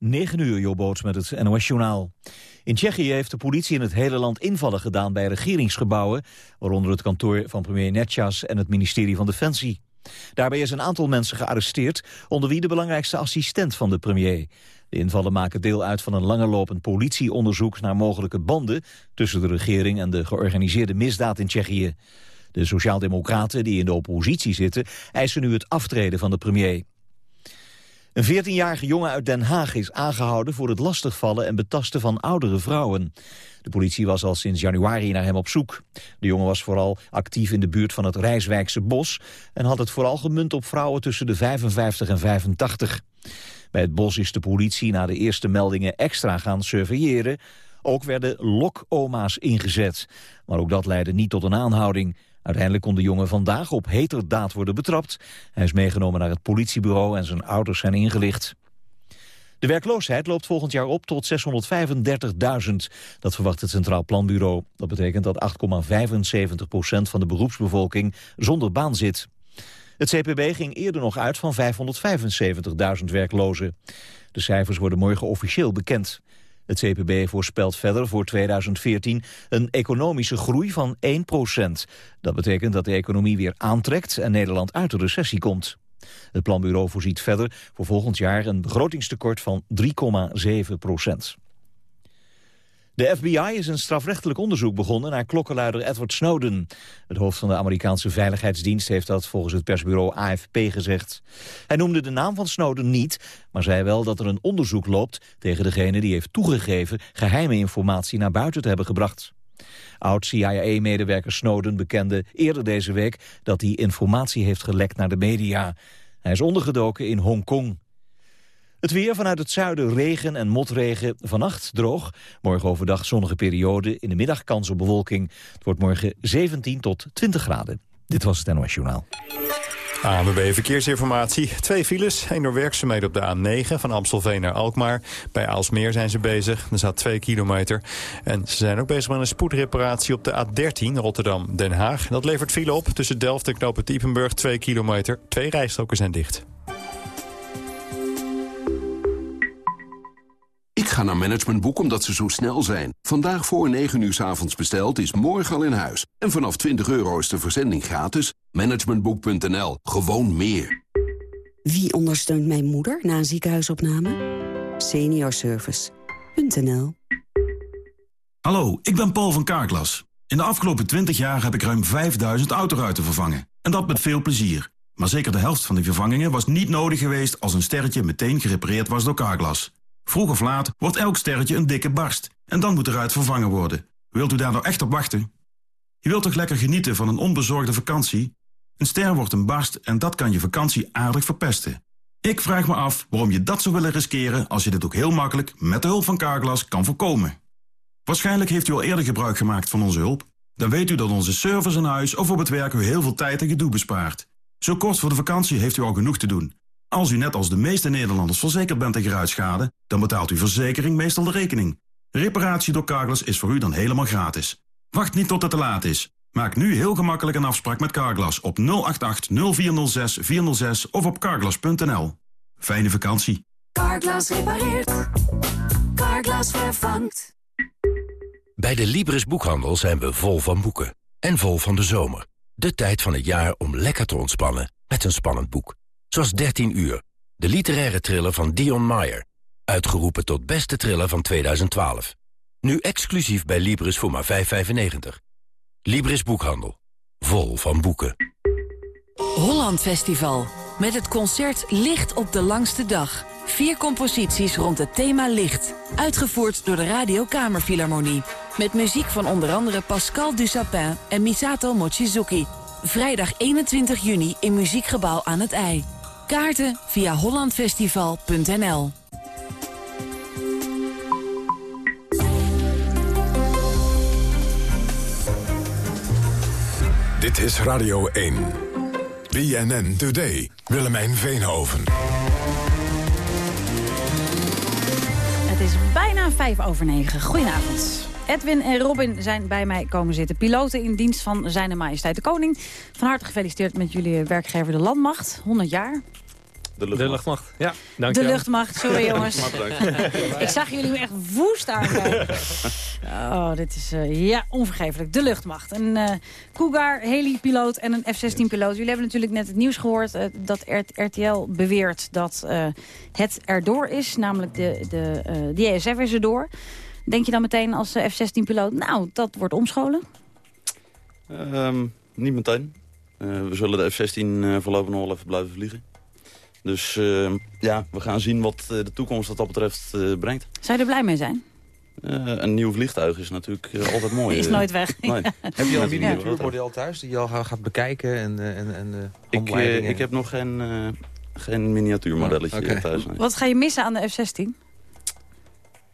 9 uur, Joboots met het NOS-journaal. In Tsjechië heeft de politie in het hele land invallen gedaan bij regeringsgebouwen, waaronder het kantoor van premier Netjas en het ministerie van Defensie. Daarbij is een aantal mensen gearresteerd, onder wie de belangrijkste assistent van de premier. De invallen maken deel uit van een langerlopend politieonderzoek naar mogelijke banden tussen de regering en de georganiseerde misdaad in Tsjechië. De sociaaldemocraten die in de oppositie zitten eisen nu het aftreden van de premier. Een 14-jarige jongen uit Den Haag is aangehouden voor het lastigvallen en betasten van oudere vrouwen. De politie was al sinds januari naar hem op zoek. De jongen was vooral actief in de buurt van het Rijswijkse bos en had het vooral gemunt op vrouwen tussen de 55 en 85. Bij het bos is de politie na de eerste meldingen extra gaan surveilleren. Ook werden lokoma's ingezet. Maar ook dat leidde niet tot een aanhouding. Uiteindelijk kon de jongen vandaag op heterdaad worden betrapt. Hij is meegenomen naar het politiebureau en zijn ouders zijn ingelicht. De werkloosheid loopt volgend jaar op tot 635.000. Dat verwacht het Centraal Planbureau. Dat betekent dat 8,75 procent van de beroepsbevolking zonder baan zit. Het CPB ging eerder nog uit van 575.000 werklozen. De cijfers worden morgen officieel bekend. Het CPB voorspelt verder voor 2014 een economische groei van 1% Dat betekent dat de economie weer aantrekt en Nederland uit de recessie komt. Het planbureau voorziet verder voor volgend jaar een begrotingstekort van 3,7 procent. De FBI is een strafrechtelijk onderzoek begonnen naar klokkenluider Edward Snowden. Het hoofd van de Amerikaanse Veiligheidsdienst heeft dat volgens het persbureau AFP gezegd. Hij noemde de naam van Snowden niet, maar zei wel dat er een onderzoek loopt tegen degene die heeft toegegeven geheime informatie naar buiten te hebben gebracht. Oud-CIA-medewerker Snowden bekende eerder deze week dat hij informatie heeft gelekt naar de media. Hij is ondergedoken in Hongkong. Het weer vanuit het zuiden regen en motregen. Vannacht droog. Morgen overdag zonnige periode. In de middag kans op bewolking. Het wordt morgen 17 tot 20 graden. Dit was het NOS Journaal. ANWB Verkeersinformatie. Twee files. Eén door werkzaamheden op de A9 van Amstelveen naar Alkmaar. Bij Aalsmeer zijn ze bezig. Er staat 2 kilometer. En ze zijn ook bezig met een spoedreparatie op de A13 Rotterdam-Den Haag. Dat levert file op tussen Delft en Knopen Diepenburg 2 kilometer. Twee rijstroken zijn dicht. Ga naar Managementboek omdat ze zo snel zijn. Vandaag voor 9 uur s avonds besteld is morgen al in huis. En vanaf 20 euro is de verzending gratis. Managementboek.nl. Gewoon meer. Wie ondersteunt mijn moeder na een ziekenhuisopname? Seniorservice.nl Hallo, ik ben Paul van Kaarklas. In de afgelopen 20 jaar heb ik ruim 5000 autoruiten vervangen. En dat met veel plezier. Maar zeker de helft van die vervangingen was niet nodig geweest... als een sterretje meteen gerepareerd was door Carglass. Vroeg of laat wordt elk sterretje een dikke barst. En dan moet eruit vervangen worden. Wilt u daar nou echt op wachten? Je wilt toch lekker genieten van een onbezorgde vakantie? Een ster wordt een barst en dat kan je vakantie aardig verpesten. Ik vraag me af waarom je dat zou willen riskeren... als je dit ook heel makkelijk met de hulp van Carglass kan voorkomen. Waarschijnlijk heeft u al eerder gebruik gemaakt van onze hulp. Dan weet u dat onze service in huis of op het werk u heel veel tijd en gedoe bespaart. Zo kort voor de vakantie heeft u al genoeg te doen... Als u net als de meeste Nederlanders verzekerd bent tegen ruitschade... dan betaalt uw verzekering meestal de rekening. Reparatie door Carglass is voor u dan helemaal gratis. Wacht niet tot het te laat is. Maak nu heel gemakkelijk een afspraak met Carglass op 088 0406 406 of op carglass.nl. Fijne vakantie. Carglass repareert. Carglass vervangt. Bij de Libris Boekhandel zijn we vol van boeken. En vol van de zomer. De tijd van het jaar om lekker te ontspannen met een spannend boek. Zoals 13 uur, de literaire thriller van Dion Meyer. Uitgeroepen tot beste thriller van 2012. Nu exclusief bij Libris voor maar 5,95. Libris Boekhandel. Vol van boeken. Holland Festival. Met het concert Licht op de langste dag. Vier composities rond het thema licht. Uitgevoerd door de Radio Kamerfilharmonie. Met muziek van onder andere Pascal Dussapin en Misato Mochizuki. Vrijdag 21 juni in Muziekgebouw aan het IJ. Kaarten via hollandfestival.nl Dit is Radio 1. BNN Today. Willemijn Veenhoven. Het is bijna vijf over negen. Goedenavond. Edwin en Robin zijn bij mij komen zitten. Piloten in dienst van Zijne Majesteit de Koning. Van harte gefeliciteerd met jullie werkgever de Landmacht. 100 jaar. De luchtmacht. De luchtmacht, ja. De Dankjewel. luchtmacht, sorry jongens. Ik zag jullie echt woest aankijken. Oh, dit is eh, ja, onvergeeflijk. De luchtmacht. Een eh Cougar, heli-piloot en een F-16-piloot. Jullie hebben natuurlijk net het nieuws gehoord eh, dat R- RTL beweert dat eh, het erdoor is. Namelijk de, de, eh de JSF is erdoor. Denk je dan meteen als eh, F-16-piloot, nou, dat wordt omscholen? Ehm, niet meteen. Eh, we zullen de F-16 eh, voorlopig nog wel even blijven vliegen. Dus ehm, ja, we gaan zien wat eh, de toekomst wat dat betreft eh, brengt. Zou je er blij mee zijn? Eh, een nieuw vliegtuig is natuurlijk altijd mooi. Is nooit weg. Nee. Heb je al een miniatuurmodel thuis die je al gaat bekijken en, en, en eh, Ik, ik heb nog geen, eh, geen miniatuurmodelletje Oh, oké. thuis. nee. Wat ga je missen aan de F-16?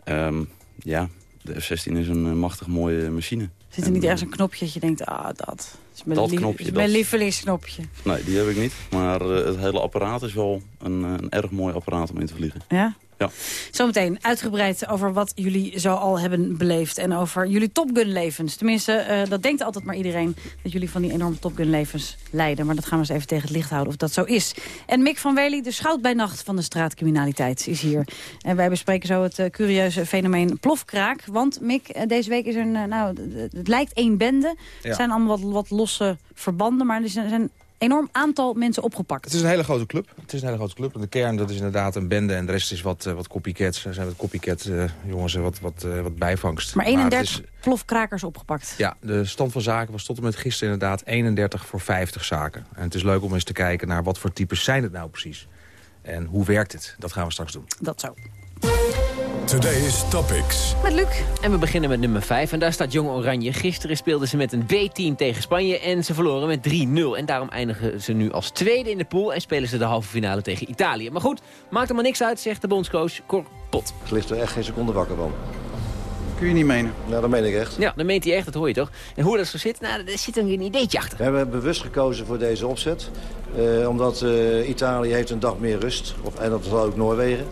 Ehm, ja, de F-16 is een machtig mooie machine. Zit er niet ergens een knopje dat je denkt, ah, dat is mijn, Dat knopje, is mijn lievelingsknopje. Nee, die heb ik niet. Maar eh, het hele apparaat is wel een, eh, een erg mooi apparaat om in te vliegen. Ja? Ja. Zometeen uitgebreid over wat jullie zo al hebben beleefd. En over jullie Top Gun levens. Tenminste, eh, dat denkt altijd maar iedereen. Dat jullie van die enorme Top Gun levens leiden. Maar dat gaan we eens even tegen het licht houden of dat zo is. En Mick van Wely, de schout bij nacht van de straatcriminaliteit, is hier. En wij bespreken zo het eh, curieuze fenomeen plofkraak. Want Mick, eh, deze week is er een, nou, het lijkt één bende. Ja. Het zijn allemaal wat, wat losse verbanden. Maar er zijn enorm aantal mensen opgepakt. Het is een hele grote club. Het is een hele grote club. De kern dat is inderdaad een bende en de rest is wat, eh, wat copycats. Er zijn wat copycat eh, jongens en wat, wat, eh, wat bijvangst. Maar het 31 is- plofkrakers opgepakt. ja, de stand van zaken was tot en met gisteren inderdaad 31 voor 50 zaken. En het is leuk om eens te kijken naar wat voor types zijn het nou precies. En hoe werkt het? Dat gaan we straks doen. Dat zo. Today's Topics. Met Luc. En we beginnen met nummer 5. En daar staat Jong Oranje. Gisteren speelden ze met een B-team tegen Spanje. En ze verloren met 3-0. En daarom eindigen ze nu als tweede in de pool. En spelen ze de halve finale tegen Italië. Maar goed, maakt er maar niks uit, zegt de bondscoach Cor Pot. Ik ligt er echt geen seconde wakker van. Kun je niet menen? Nou, dat meen ik echt. Ja, dan meent hij echt, dat hoor je toch? En hoe dat zo zit, nou, er zit een ideetje achter. We hebben bewust gekozen voor deze opzet. eh, omdat eh, Italië heeft een dag meer rust. Of, en dat zal ook Noorwegen.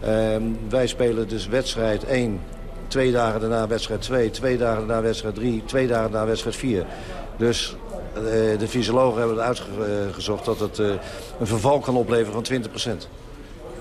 Ehm, wij spelen dus wedstrijd 1, twee dagen daarna wedstrijd 2, twee dagen daarna wedstrijd 3, twee dagen daarna wedstrijd 4. Dus eh, de fysiologen hebben uitgezocht dat het eh, een verval kan opleveren van 20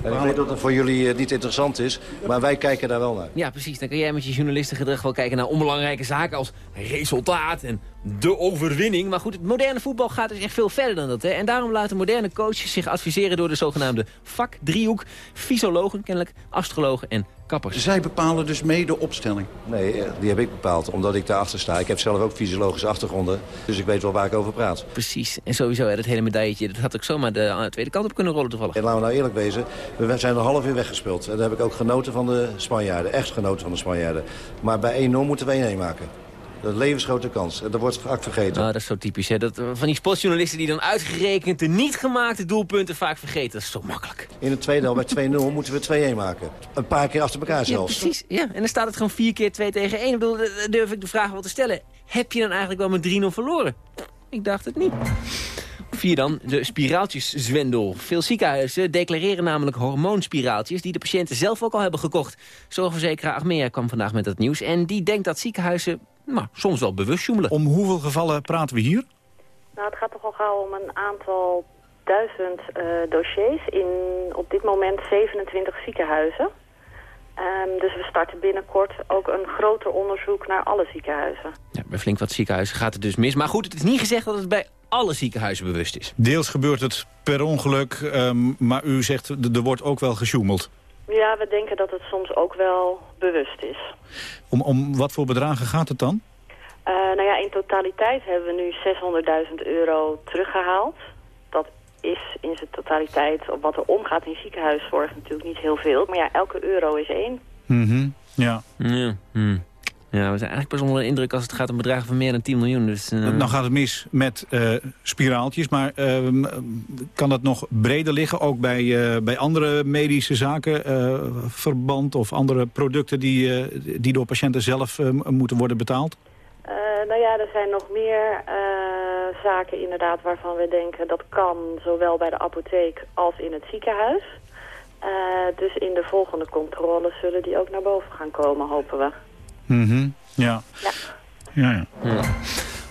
En ik weet dat het voor jullie eh, niet interessant is, maar wij kijken daar wel naar. Ja, precies. Dan kan jij met je journalistengedrag wel kijken naar onbelangrijke zaken als resultaat en de overwinning. Maar goed, het moderne voetbal gaat dus echt veel verder dan dat. Hè? En daarom laten moderne coaches zich adviseren door de zogenaamde vakdriehoek. Fysiologen kennelijk, astrologen en kappers. Zij bepalen dus mee de opstelling. Nee, eh, die heb ik bepaald, omdat ik daarachter sta. Ik heb zelf ook fysiologische achtergronden, dus ik weet wel waar ik over praat. Precies. En sowieso, hè, dat hele medailletje, dat had ook zomaar de eh, tweede kant op kunnen rollen toevallig. En laten we nou eerlijk wezen, we zijn er half uur weggespeeld. En daar heb ik ook genoten van de Spanjaarden, echt genoten van de Spanjaarden. Maar bij 1-0 moeten we 1-1 maken. Dat is levensgrote kans. En dat wordt vaak vergeten. Ah, dat is zo typisch. Hè? Dat, eh, van die sportjournalisten die dan uitgerekend de niet gemaakte doelpunten vaak vergeten. Dat is zo makkelijk. In het tweede helft bij 2-0 moeten we 2-1 maken. Een paar keer achter elkaar Ja, zelfs. precies. Ja. En dan staat het gewoon vier keer 2 tegen 1. Ik bedoel, dan durf ik de vraag wel te stellen. Heb je dan eigenlijk wel met 3-0 verloren? Ik dacht het niet. Vier dan, de spiraaltjeszwendel. Veel ziekenhuizen declareren namelijk hormoonspiraaltjes... die de patiënten zelf ook al hebben gekocht. Zorgverzekeraar Achmea kwam vandaag met dat nieuws. En die denkt dat ziekenhuizen nou, soms wel bewust joemelen. Om hoeveel gevallen praten we hier? Nou, het gaat toch al gauw om een aantal duizend eh, dossiers in op dit moment 27 ziekenhuizen. Ehm, dus we starten binnenkort ook een groter onderzoek naar alle ziekenhuizen. Ja, bij flink wat ziekenhuizen gaat het dus mis. Maar goed, het is niet gezegd dat het bij alle ziekenhuizen bewust is. Deels gebeurt het per ongeluk, ehm, maar u zegt er wordt ook wel gesjoemeld. Ja, we denken dat het soms ook wel bewust is. Om, om wat voor bedragen gaat het dan? Eh, nou ja, in totaliteit hebben we nu 600.000 euro teruggehaald. Dat is in zijn totaliteit, op wat er omgaat in ziekenhuiszorg, natuurlijk niet heel veel. Maar ja, elke euro is één. Mhm, ja. Ja, hm. Ja, we zijn eigenlijk pas onder de indruk als het gaat om bedragen van meer dan 10 miljoen. Dus, eh, Dan gaat het mis met eh, spiraaltjes, maar ehm, kan dat nog breder liggen? Ook bij, eh, bij andere medische zaken, eh, verband of andere producten die, eh, die door patiënten zelf moeten worden betaald? Eh, nou ja, er zijn nog meer eh, zaken inderdaad waarvan we denken dat kan zowel bij de apotheek als in het ziekenhuis. Eh, dus in de volgende controle zullen die ook naar boven gaan komen, hopen we. Mhm, ja. Ja. Ja, ja. Ja.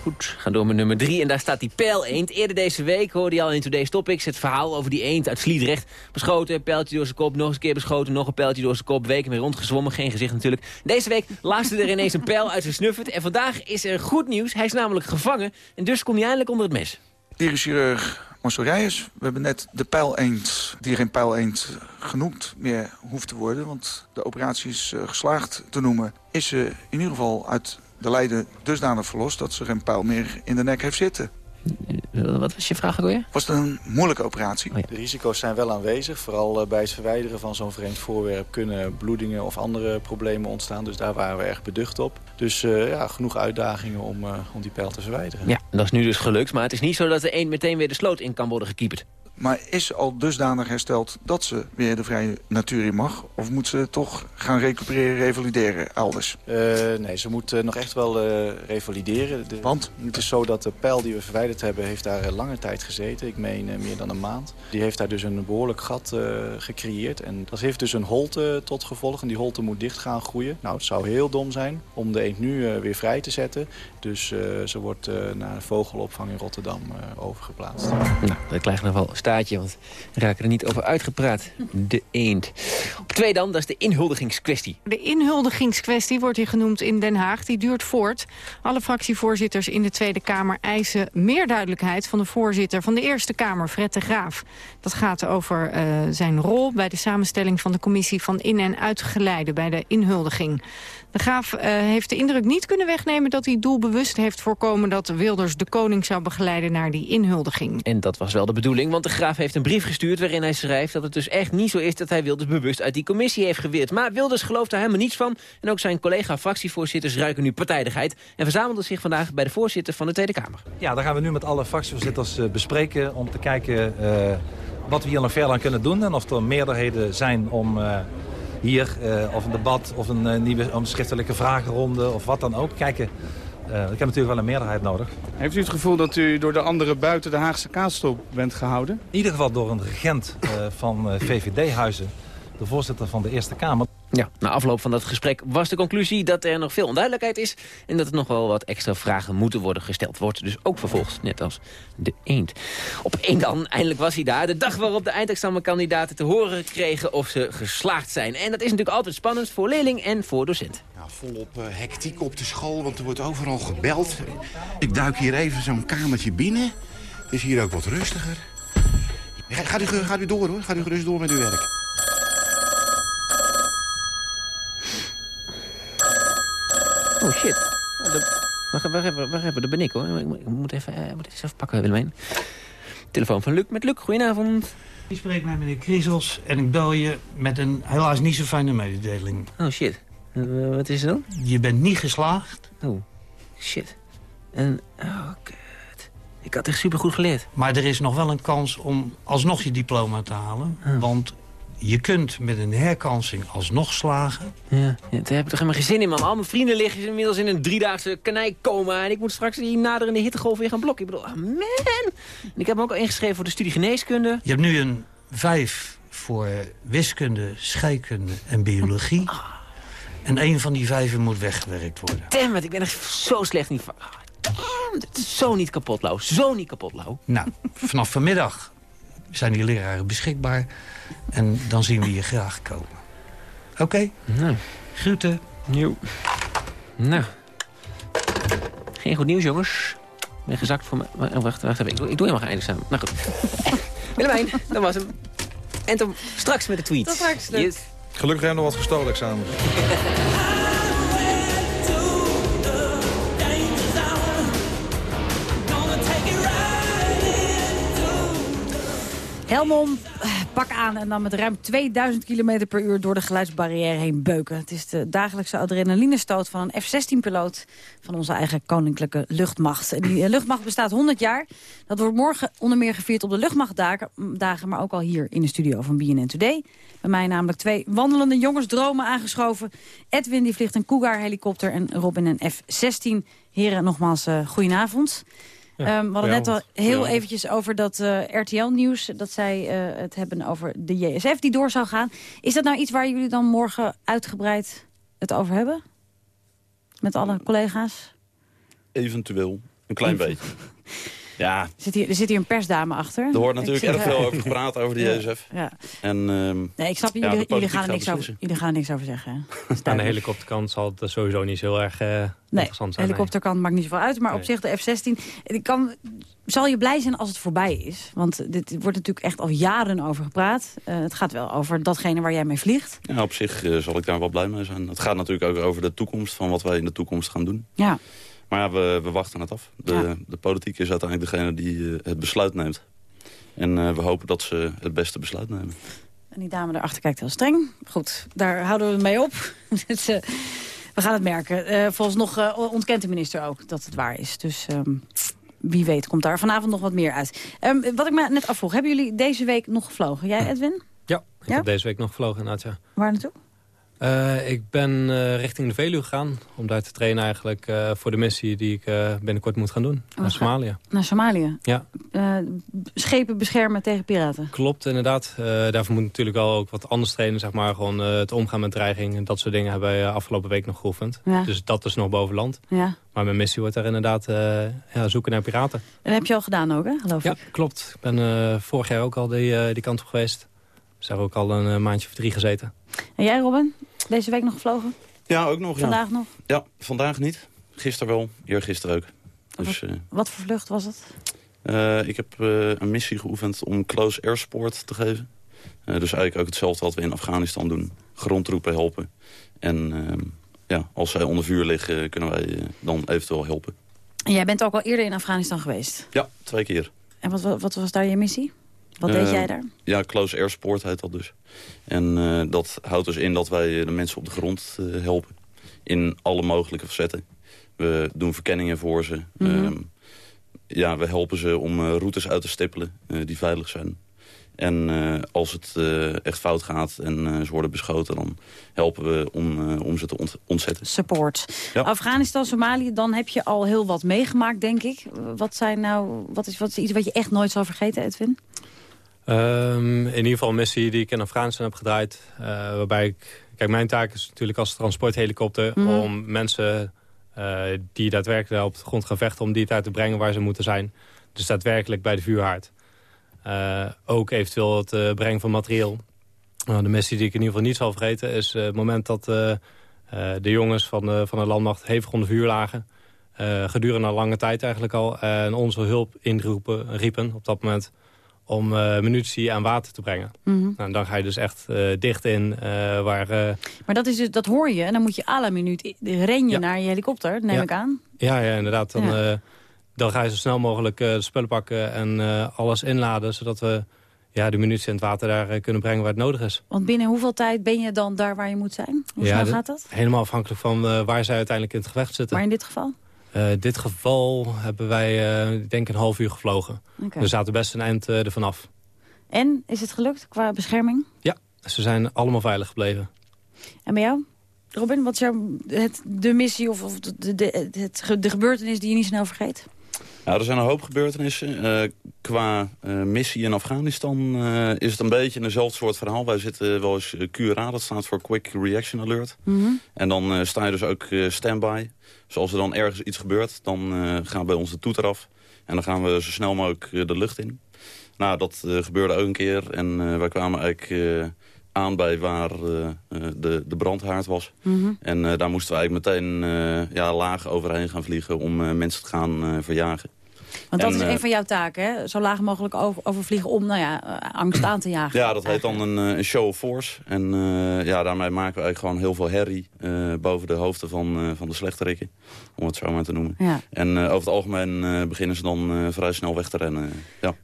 Goed, gaan door met nummer drie. En daar staat die pijl-eend. Eerder deze week hoorde je al in Today's Topics het verhaal over die eend uit Sliedrecht. Beschoten, pijltje door zijn kop, nog eens een keer beschoten, nog een pijltje door zijn kop. Weken mee rondgezwommen, geen gezicht natuurlijk. Deze week laatste er ineens een pijl uit zijn snuffert. En vandaag is er goed nieuws. Hij is namelijk gevangen en dus komt hij eindelijk onder het mes. Dierenchirurg Rijers. We hebben net de pijleend, die geen pijleend genoemd meer hoeft te worden. Want de operatie is uh, geslaagd te noemen. Is ze in ieder geval uit de lijden dusdanig verlost... dat ze geen pijl meer in de nek heeft zitten. Wat was je vraag ook weer? Was het een moeilijke operatie? De risico's zijn wel aanwezig. Vooral eh, bij het verwijderen van zo'n vreemd voorwerp kunnen bloedingen of andere problemen ontstaan. Dus daar waren we erg beducht op. Dus uh, ja, genoeg uitdagingen om, uh, om die pijl te verwijderen. Ja, dat is nu dus gelukt. Maar het is niet zo dat er één meteen weer de sloot in kan worden gekieperd. Maar is al dusdanig hersteld dat ze weer de vrije natuur in mag? Of moet ze toch gaan recupereren, revalideren elders? Uh, nee, ze moet uh, nog echt wel uh, revalideren. De, Want? Het is zo dat de pijl die we verwijderd hebben... heeft daar lange tijd gezeten. Ik meen meer dan een maand. Die heeft daar dus een behoorlijk gat gecreëerd. En dat heeft dus een holte tot gevolg. En die holte moet dicht gaan groeien. Nou, het zou heel dom zijn om de eend nu weer vrij te zetten. Dus ze wordt naar een vogelopvang in Rotterdam overgeplaatst. Nou, dat krijgt nog wel staatje, want we raken er niet over uitgepraat. De eend. Op twee dan, dat is de inhuldigingskwestie. De inhuldigingskwestie wordt hier genoemd in Den Haag. Die duurt voort. Alle fractievoorzitters in de Tweede Kamer eisen meer duidelijkheid... van de voorzitter van de Eerste Kamer, Fred de Graaf. Dat gaat over uh, zijn rol bij de samenstelling van de commissie van in- en uitgeleide... bij de inhuldiging. De Graaf uh, heeft de indruk niet kunnen wegnemen dat hij doelbewust heeft voorkomen... dat Wilders de koning zou begeleiden naar die inhuldiging. En dat was wel de bedoeling, want de Graaf heeft een brief gestuurd... waarin hij schrijft dat het dus echt niet zo is dat hij Wilders bewust uit die commissie heeft geweerd. Maar Wilders gelooft daar helemaal niets van. En ook zijn collega-fractievoorzitters ruiken nu partijdigheid... en verzamelden zich vandaag bij de voorzitter van de Tweede Kamer. Ja, daar gaan we nu met alle fractievoorzitters uh, bespreken... om te kijken uh, wat we hier nog verder aan kunnen doen... en of er meerderheden zijn om hier, uh, of een debat, of een uh, nieuwe een schriftelijke vragenronde, of wat dan ook. Kijken, uh, ik heb natuurlijk wel een meerderheid nodig. Heeft u het gevoel dat u door de anderen buiten de Haagse kaasstop bent gehouden? In ieder geval door een regent van VVD-huizen, de voorzitter van de Eerste Kamer. Ja, na afloop van dat gesprek was de conclusie dat er nog veel onduidelijkheid is... en dat er nog wel wat extra vragen moeten worden gesteld. Wordt dus ook vervolgd, net als de eend. Op één dan, eindelijk was hij daar. De dag waarop de eindexamenkandidaten te horen kregen of ze geslaagd zijn. En dat is natuurlijk altijd spannend voor leerling en voor docent. Ja, volop uh, hectiek op de school, want er wordt overal gebeld. Ik duik hier even zo'n kamertje binnen. Het is hier ook wat rustiger. Gaat u, gaat u door hoor, gaat u gerust door met uw werk. Oh shit. Wacht, wacht even, wacht even, dat ben ik hoor. Ik moet, even, uh, moet even pakken, Willemijn. Telefoon van Luc. Met Luc, goedenavond. Ik spreek met meneer Kriesels en ik bel je met een helaas niet zo fijne mededeling. Oh shit. Uh, wat is er dan? Je bent niet geslaagd. Oh, shit. En, oh, kut. Ik had echt supergoed geleerd. Maar er is nog wel een kans om alsnog je diploma te halen. Oh. Want je kunt met een herkansing alsnog slagen. Ja, ja daar heb ik toch helemaal geen zin in, man. Al mijn vrienden liggen inmiddels in een driedaagse kanijkoma... en ik moet straks die naderende hittegolf weer gaan blokken. Ik bedoel, oh man! En ik heb me ook al ingeschreven voor de studie geneeskunde. Je hebt nu een vijf voor wiskunde, scheikunde en biologie. Ah. En een van die vijven moet weggewerkt worden. Damn it, ik ben echt zo slecht niet... Oh, damn, het is zo niet kapot, Lau. Zo niet kapot, Lau. Nou, vanaf vanmiddag zijn die leraren beschikbaar... En dan zien we je graag komen. Oké? Okay? Nou. Groeten. Nieuw. Nou. Geen goed nieuws, jongens. Ik ben gezakt voor me. Wacht, wacht even. Ik doe, ik doe helemaal geen eindexamen. Nou goed. Willemijn, dat was hem. En toen straks met de tweet. Tot straks. Yes. Gelukkig hebben we nog wat gestolen examens. Helmond, pak aan en dan met ruim 2000 km per uur door de geluidsbarrière heen beuken. Het is de dagelijkse adrenalinestoot van een F-16-piloot van onze eigen koninklijke luchtmacht. Die luchtmacht bestaat 100 jaar. Dat wordt morgen onder meer gevierd op de luchtmachtdagen, maar ook al hier in de studio van BNN Today. Bij mij namelijk twee wandelende jongensdromen aangeschoven. Edwin die vliegt een Cougar-helikopter en Robin een F-16. Heren, nogmaals, uh, goedenavond. Ja, um, we hadden net al heel eventjes over dat uh, RTL-nieuws... dat zij uh, het hebben over de JSF die door zou gaan. Is dat nou iets waar jullie dan morgen uitgebreid het over hebben? Met alle collega's? Eventueel. Een klein beetje. Ja, Er zit, hier, er zit hier een persdame achter. er wordt natuurlijk erg veel over gepraat over de Ja, JSF. Ja. En, ehm, Nee, ik snap ja, jullie, jullie, gaan er niks over, jullie gaan er niks over zeggen. hè? Aan de helikopterkant zal het sowieso niet zo heel erg eh, Nee, interessant de zijn. helikopterkant maakt niet zoveel uit. Maar op zich de F-16... ik Kan, zal je blij zijn als het voorbij is? Want dit wordt natuurlijk echt al jaren over gepraat. Eh, het gaat wel over datgene waar jij mee vliegt. ja, op zich eh, zal ik daar wel blij mee zijn. Het gaat natuurlijk ook over de toekomst van wat wij in de toekomst gaan doen. Ja. Maar ja, we, we wachten het af. De, Ja. de politiek is uiteindelijk degene die eh, het besluit neemt. En eh, we hopen dat ze het beste besluit nemen. En die dame daarachter kijkt heel streng. Goed, daar houden we mee op. Dus, eh, we gaan het merken. Eh volgens nog ontkent de minister ook dat het waar is. Dus ehm, wie weet komt daar vanavond nog wat meer uit. Ehm, wat ik me net afvroeg, hebben jullie deze week nog gevlogen? Jij, Edwin? Ja, ik Ja? heb deze week nog gevlogen inderdaad, ja. Waar naartoe? Eh, ik ben eh, richting de Veluwe gegaan om daar te trainen eigenlijk eh, voor de missie die ik binnenkort moet gaan doen. naar Wat ga- Somalië. Naar Somalië. Ja, schepen beschermen tegen piraten. klopt inderdaad. Daarvoor moet natuurlijk wel ook wat anders trainen, zeg maar. Gewoon het omgaan met dreiging en dat soort dingen hebben wij eh, afgelopen week nog geoefend. Ja. Dus dat is nog boven land. Ja. Maar mijn missie wordt daar inderdaad ja, zoeken naar piraten. En dat heb je al gedaan ook, hè, geloof Ja, ik? klopt. Ik ben vorig jaar ook al die, die kant op geweest. Dus daar ook al een maandje of drie gezeten. En jij, Robin? Deze week nog gevlogen? Ja, ook nog. ja. Vandaag nog? Ja, vandaag niet. Gisteren wel. Eergisteren ook. Dus, eh, Wat voor vlucht was het? eh, ik heb eh, een missie geoefend om close air support te geven. Dus eigenlijk ook hetzelfde wat we in Afghanistan doen. Grondtroepen helpen. En ehm, ja, als zij onder vuur liggen, kunnen wij dan eventueel helpen. En jij bent ook al eerder in Afghanistan geweest. Ja, twee keer. En wat, wat, wat was daar je missie? Wat deed Eh, jij daar? Ja, close air support heet dat dus. En eh, dat houdt dus in dat wij de mensen op de grond eh, helpen. In alle mogelijke facetten. We doen verkenningen voor ze. Mhm. Ehm, ja, we helpen ze om eh, routes uit te stippelen eh, die veilig zijn. En eh, als het eh, echt fout gaat en eh, ze worden beschoten... dan helpen we om, eh, om ze te ont- ontzetten. Support. Ja. Afghanistan, Somalië, dan heb je al heel wat meegemaakt, denk ik. Wat, zijn nou, wat, is, wat is iets wat je echt nooit zal vergeten, Edwin? Ehm, in ieder geval een missie die ik in Afghanistan heb gedraaid. eh, waarbij ik... Kijk, mijn taak is natuurlijk als transporthelikopter... Mhm. om mensen eh, die daadwerkelijk op de grond gaan vechten... om die daar te brengen waar ze moeten zijn. Dus daadwerkelijk bij de vuurhaard. Eh, ook eventueel het brengen van materieel. Nou, de missie die ik in ieder geval niet zal vergeten... is het moment dat de jongens van de, van de landmacht hevig onder vuur lagen. Gedurende een lange tijd eigenlijk al. En onze hulp inroepen, riepen op dat moment om eh, munitie en water te brengen. Mhm. Nou, en dan ga je dus echt eh, dicht in eh, waar... Maar dat, is dus, dat hoor je en dan moet je à la minuut ren je Ja. naar je helikopter, neem Ja. ik aan. ja, ja, inderdaad. Dan, Ja. dan ga je zo snel mogelijk de spullen pakken en alles inladen... zodat we ja, de munitie en het water daar kunnen brengen waar het nodig is. Want binnen hoeveel tijd ben je dan daar waar je moet zijn? Hoe snel gaat dat? Helemaal afhankelijk van waar zij uiteindelijk in het gevecht zitten. Maar in dit geval? Eh, dit geval hebben wij, eh, ik denk, een half uur gevlogen. We zaten best een eind eh, ervan af. En, is het gelukt qua bescherming? Ja, ze zijn allemaal veilig gebleven. En bij jou? Robin, wat is jouw, het, de missie of, of de, de, het, de gebeurtenis die je niet snel vergeet? Nou, er zijn een hoop gebeurtenissen. Eh, qua eh, missie in Afghanistan eh, is het een beetje eenzelfde soort verhaal. Wij zitten wel eens QRA, dat staat voor Quick Reaction Alert. Mhm. En dan sta je dus ook standby. Dus als er dan ergens iets gebeurt, dan gaan bij ons de toeter af. En dan gaan we zo snel mogelijk de lucht in. Nou, dat gebeurde ook een keer. En wij kwamen eigenlijk aan bij waar eh, eh, de, de brandhaard was. Mhm. En eh, daar moesten we eigenlijk meteen ja, laag overheen gaan vliegen om mensen te gaan verjagen. Want dat En, is een van jouw taken, hè? Zo laag mogelijk over, overvliegen om nou ja, angst aan te jagen. Ja, dat heet dan een, een show of force. En ja, daarmee maken we eigenlijk gewoon heel veel herrie boven de hoofden van, van de slechterikken. Om het zo maar te noemen. Ja. En over het algemeen beginnen ze dan vrij snel weg te rennen. Ja.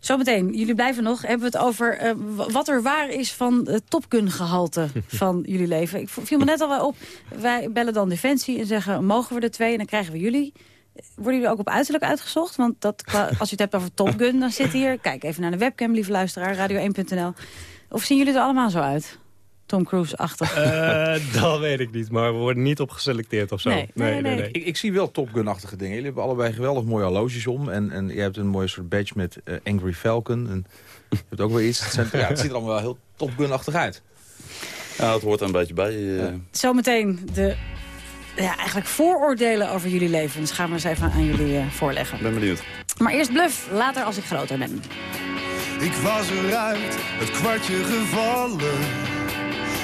Zometeen, jullie blijven nog. Hebben we het over eh, wat er waar is van het topgun-gehalte van jullie leven. Ik viel me net al wel op. Wij bellen dan Defensie en zeggen, mogen we er twee? En dan krijgen we jullie. Worden jullie ook op uiterlijk uitgezocht? Want dat, als je het hebt over Top Gun, dan zit hier... Kijk even naar de webcam, lieve luisteraar, radio1.nl. Of zien jullie er allemaal zo uit? Tom Cruise-achtig. Eh, dat weet ik niet, maar we worden niet op geselecteerd of zo. Nee, nee, nee. Ik, ik zie wel Top Gun-achtige dingen. Jullie hebben allebei geweldig mooie horloges om. En, en je hebt een mooie soort badge met eh, Angry Falcon. En je hebt ook weer iets. Het, zijn- ja, het ziet er allemaal wel heel Top Gun-achtig uit. ja, dat hoort er een beetje bij. eh. Zometeen de ja, eigenlijk vooroordelen over jullie levens gaan we eens even aan jullie voorleggen. Ik ben benieuwd. Maar eerst bluff, later als ik groter ben. Ik was eruit, het kwartje gevallen.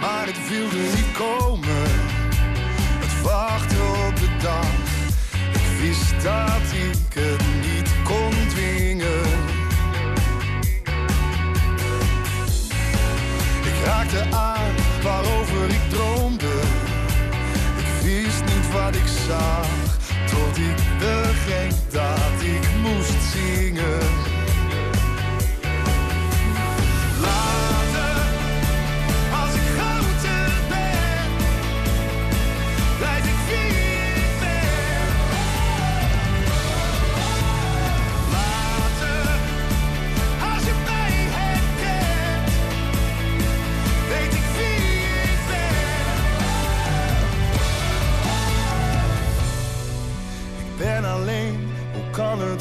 maar het wilde niet komen. Het wachten op de dag. Ik wist dat ik het niet kon dwingen. Ik raakte aan waarover ik droomde. Ik wist niet wat ik zag,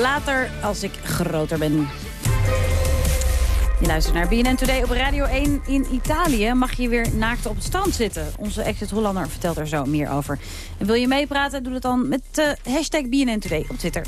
Later als ik groter ben. Je luistert naar BNN Today op Radio 1 in Italië. Mag je weer naakt op het strand zitten? Onze Exit Hollander vertelt er zo meer over. En wil je meepraten? Doe dat dan met uh, hashtag BNN Today op Twitter.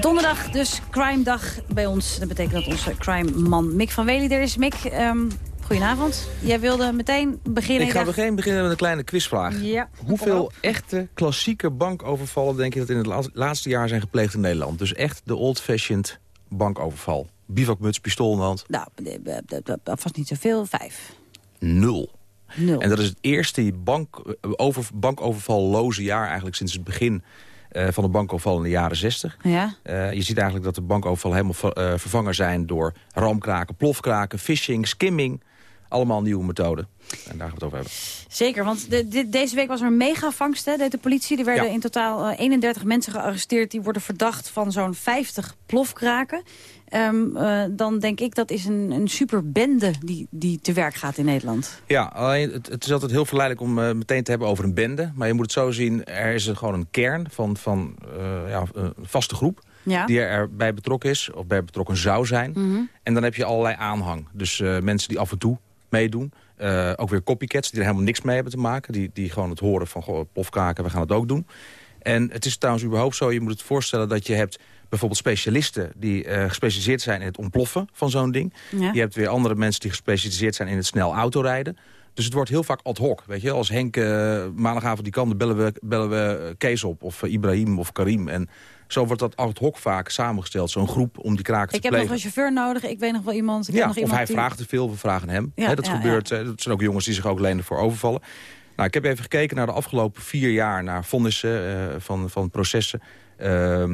Donderdag dus crime dag bij ons. Dat betekent dat onze crime man Mick van Wely er is. Mick, um, goedenavond. Jij wilde meteen beginnen. Ik ga meteen beginnen met een kleine quizvraag. Ja, Hoeveel echte klassieke bankovervallen denk je dat in het laatste jaar zijn gepleegd in Nederland? Dus echt de old-fashioned bankoverval. Bivakmuts, pistool in de hand. Nou, dat was niet zoveel. Vijf. Nul. Nul. En dat is het eerste bank, over, bankovervalloze jaar eigenlijk sinds het begin uh, van de bankoverval in de jaren 60. Ja. Uh, je ziet eigenlijk dat de bankoverval helemaal ver, uh, vervangen zijn door ramkraken, plofkraken, phishing, skimming. Allemaal nieuwe methoden. En daar gaan we het over hebben. Zeker, want de, de, deze week was er een megavangst, hè, deed de politie. Er werden ja. in totaal 31 mensen gearresteerd. Die worden verdacht van zo'n 50 plofkraken. Um, uh, dan denk ik dat is een, een superbende die, die te werk gaat in Nederland. Ja, alleen het, het is altijd heel verleidelijk om uh, meteen te hebben over een bende. Maar je moet het zo zien, er is gewoon een kern van, van uh, ja, een vaste groep. Ja. die erbij betrokken is, of bij betrokken zou zijn. Mm -hmm. En dan heb je allerlei aanhang. Dus mensen die af en toe meedoen. Uh, ook weer copycats die er helemaal niks mee hebben te maken. Die, die gewoon het horen van goh, plofkaken, we gaan het ook doen. En het is trouwens überhaupt zo, je moet het voorstellen dat je hebt bijvoorbeeld specialisten die uh, gespecialiseerd zijn in het ontploffen van zo'n ding. Ja. Je hebt weer andere mensen die gespecialiseerd zijn in het snel autorijden. Dus het wordt heel vaak ad hoc. Weet je? Als Henk uh, maandagavond die kan, dan bellen we, bellen we Kees op. Of Ibrahim of Karim. En zo wordt dat ad hoc vaak samengesteld. Zo'n groep om die kraken ik te heb plegen. nog een chauffeur nodig. Ik weet nog wel iemand. Ik ja, nog of iemand hij die... vraagt te veel, we vragen hem. Ja, He, dat ja, gebeurt. Ja. Dat zijn ook jongens die zich ook lenen voor overvallen. Nou, ik heb even gekeken naar de afgelopen vier jaar... naar vonnissen uh, van, van processen. Uh,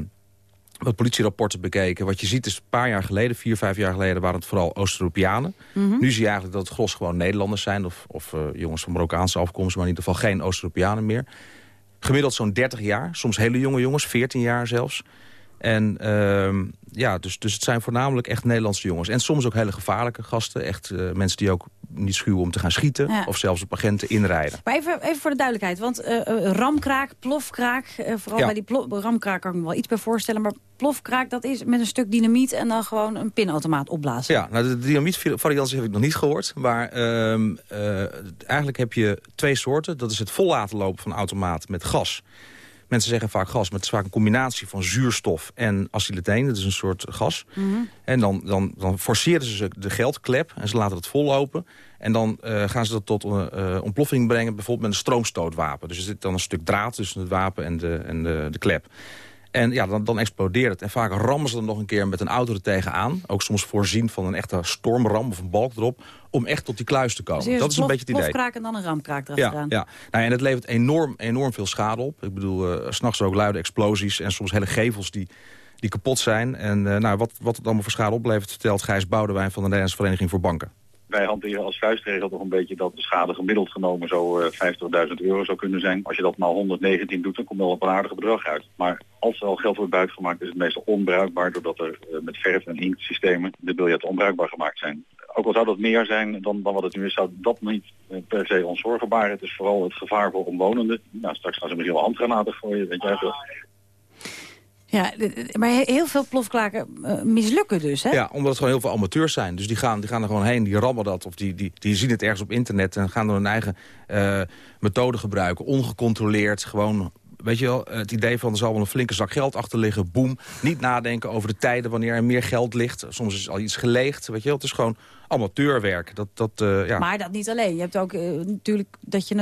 wat politierapporten bekeken. Wat je ziet is een paar jaar geleden, vier, vijf jaar geleden... waren het vooral Oost-Europeanen. Mhm. Nu zie je eigenlijk dat het gros gewoon Nederlanders zijn... of, of uh, jongens van Marokkaanse afkomst, maar in ieder geval geen Oost-Europeanen meer. Gemiddeld zo'n 30 jaar, soms hele jonge jongens, 14 jaar zelfs. En uh, ja, dus, dus het zijn voornamelijk echt Nederlandse jongens. En soms ook hele gevaarlijke gasten. Echt uh, mensen die ook niet schuwen om te gaan schieten. Ja. Of zelfs op agenten inrijden. Maar even, even voor de duidelijkheid. Want uh, ramkraak, plofkraak. vooral Ja. bij die ramkraak kan ik me wel iets bij voorstellen. Maar plofkraak, dat is met een stuk dynamiet en dan gewoon een pinautomaat opblazen. Ja, nou, de dynamietvariant heb ik nog niet gehoord. Maar ehm, eh, eigenlijk heb je twee soorten. Dat is het vol laten lopen van automaat met gas. Mensen zeggen vaak gas, maar het is vaak een combinatie van zuurstof en acetylene. Dat is een soort gas. En dan, dan, dan forceren ze de geldklep en ze laten het vol lopen. En dan eh, gaan ze dat tot eh, eh, ontploffing brengen, bijvoorbeeld met een stroomstootwapen. Dus er zit dan een stuk draad tussen het wapen en de, en de, de klep. En ja, dan, dan explodeert het. En vaak rammen ze er nog een keer met een auto er tegenaan. Ook soms voorzien van een echte stormram of een balk erop. Om echt tot die kluis te komen. Dus dat is een beetje het idee. plofkraak en dan een ramkraak Ja, erachteraan. ja. Nou, en het levert enorm, enorm veel schade op. Ik bedoel, eh, s s'nachts ook luide explosies en soms hele gevels die, die kapot zijn. En eh, nou, wat, wat het allemaal voor schade oplevert, vertelt Gijs Boudewijn van de Nederlandse Vereniging voor Banken. Wij hanteren als vuistregel toch een beetje dat de schade gemiddeld genomen zo eh, 50.000 euro zou kunnen zijn. Als je dat maal 119 doet, dan komt wel een aardige bedrag uit. Maar als er al geld wordt buitgemaakt, is het meestal onbruikbaar... doordat er eh, met verf- en inktsystemen de biljetten onbruikbaar gemaakt zijn. Ook al zou dat meer zijn dan, dan wat het nu is, zou dat niet eh, per se baren. Het is vooral het gevaar voor omwonenden. Nou, straks gaan ze misschien wel handgranaten gooien, weet jij veel. Ja, maar he- heel veel plofkraken eh, mislukken dus, hè? Ja, omdat het gewoon heel veel amateurs zijn. Dus die gaan, die gaan er gewoon heen, die rammen dat. Of die, die, die zien het ergens op internet en gaan dan hun eigen eh, methode gebruiken. Ongecontroleerd, gewoon... Weet je wel, het idee van er zal wel een flinke zak geld achter liggen. Boem. Niet nadenken over de tijden wanneer er meer geld ligt. Soms is al iets geleegd. Weet je wel, het is gewoon amateurwerk. Dat, dat, eh, ja. Maar dat niet alleen. Je hebt ook eh, natuurlijk dat je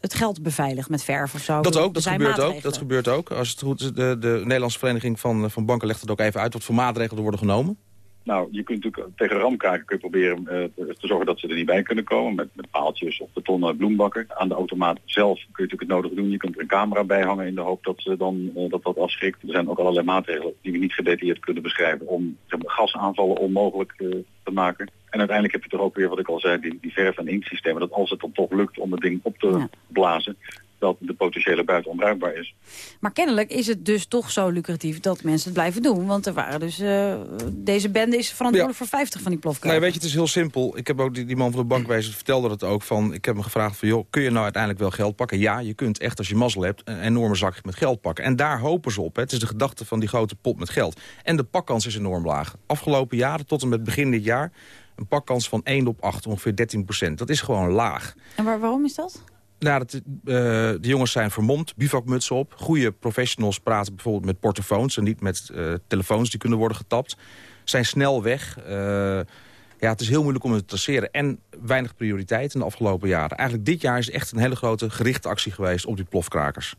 het, geld beveiligt met verf of zo. Dat ook, dat gebeurt ook, dat gebeurt ook. Als het goed is, de, de Nederlandse Vereniging van, van Banken legt het ook even uit... wat voor maatregelen er worden genomen. Nou, je kunt natuurlijk tegen kun je proberen eh, te, zorgen dat ze er niet bij kunnen komen. Met, met paaltjes of betonnen bloembakken. Aan de automaat zelf kun je natuurlijk het nodige doen. Je kunt er een camera bij hangen in de hoop dat ze dan eh, dat, dat afschrikt. Er zijn ook allerlei maatregelen die we niet gedetailleerd kunnen beschrijven. Om zeg maar, gasaanvallen onmogelijk eh, te maken. En uiteindelijk heb je toch ook weer, wat ik al zei, die, die verf- en inktsystemen. Dat als het dan toch lukt om het ding op te blazen, dat de potentiële buiten onbruikbaar is. Maar kennelijk is het dus toch zo lucratief dat mensen het blijven doen. Want er waren dus, eh, deze bende is verantwoordelijk voor 50 van die plofkraken. Nee, weet je, het is heel simpel. Ik heb ook die, die man van de bankwijzer vertelde het ook. Van, ik heb hem gevraagd van, joh, kun je nou uiteindelijk wel geld pakken? Ja, je kunt echt, als je mazzel hebt, een enorme zak met geld pakken. En daar hopen ze op. Hè. Het is de gedachte van die grote pot met geld. En de pakkans is enorm laag. Afgelopen jaren, tot en met begin dit jaar... een pakkans van 1 op 8, ongeveer 13 procent. Dat is gewoon laag. En waar, waarom is dat? Nou, eh, de jongens zijn vermomd, bivakmutsen op. Goede professionals praten bijvoorbeeld met portofoons... en niet met eh, telefoons die kunnen worden getapt. Zijn snel weg. Eh, ja, het is heel moeilijk om het te traceren. En weinig prioriteit in de afgelopen jaren. Eigenlijk dit jaar is echt een hele grote gerichte actie geweest op die plofkrakers.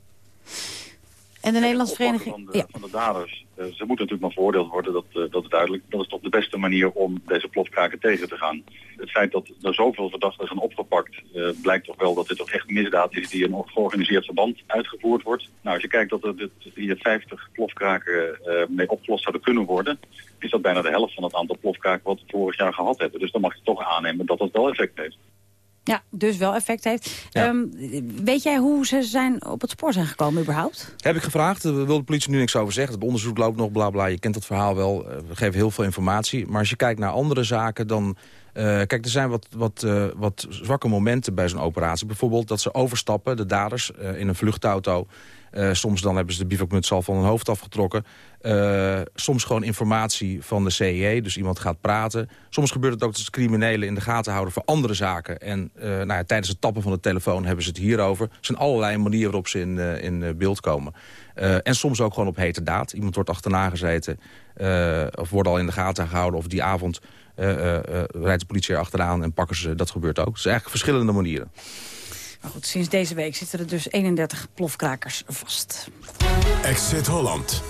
En de Nederlandse Van Vereniging... de, van de daders. Eh, ze moeten natuurlijk maar veroordeeld worden, dat, eh, dat is duidelijk. Dat is toch de beste manier om deze plofkraken tegen te gaan. Het feit dat er zoveel verdachten zijn opgepakt, eh, blijkt toch wel dat dit toch echt misdaad is die in een georganiseerd verband uitgevoerd wordt. Nou, als je kijkt dat er dit, hier 50 plofkraken mee opgelost zouden kunnen worden, is dat bijna de helft van het aantal plofkraken wat we vorig jaar gehad hebben. Dus dan mag je toch aannemen dat dat wel effect heeft. Ja, dus wel effect heeft. Ehm, weet jij hoe ze zijn op het spoor zijn gekomen überhaupt? Heb ik gevraagd, daar wil de politie nu niks over zeggen. Het onderzoek loopt nog, bla bla. Je kent het verhaal wel. Eh, We geven heel veel informatie. Maar als je kijkt naar andere zaken, dan... eh, kijk, er zijn wat, wat, eh, wat zwakke momenten bij zo'n operatie. Bijvoorbeeld dat ze overstappen, de daders, eh, in een vluchtauto. Eh, soms dan hebben ze de bivakmuts al van hun hoofd afgetrokken. Eh, soms gewoon informatie van de CIE, dus iemand gaat praten. Soms gebeurt het ook dat ze criminelen in de gaten houden voor andere zaken. En eh, nou ja, tijdens het tappen van de telefoon hebben ze het hierover. Er zijn allerlei manieren waarop ze in, in beeld komen. En soms ook gewoon op hete daad. Iemand wordt achterna gezeten of wordt al in de gaten gehouden... of die avond rijdt de politie er achteraan en pakken ze. Dat gebeurt ook. Dus eigenlijk verschillende manieren. Maar goed, sinds deze week zitten er dus 31 plofkrakers vast. Exit Holland.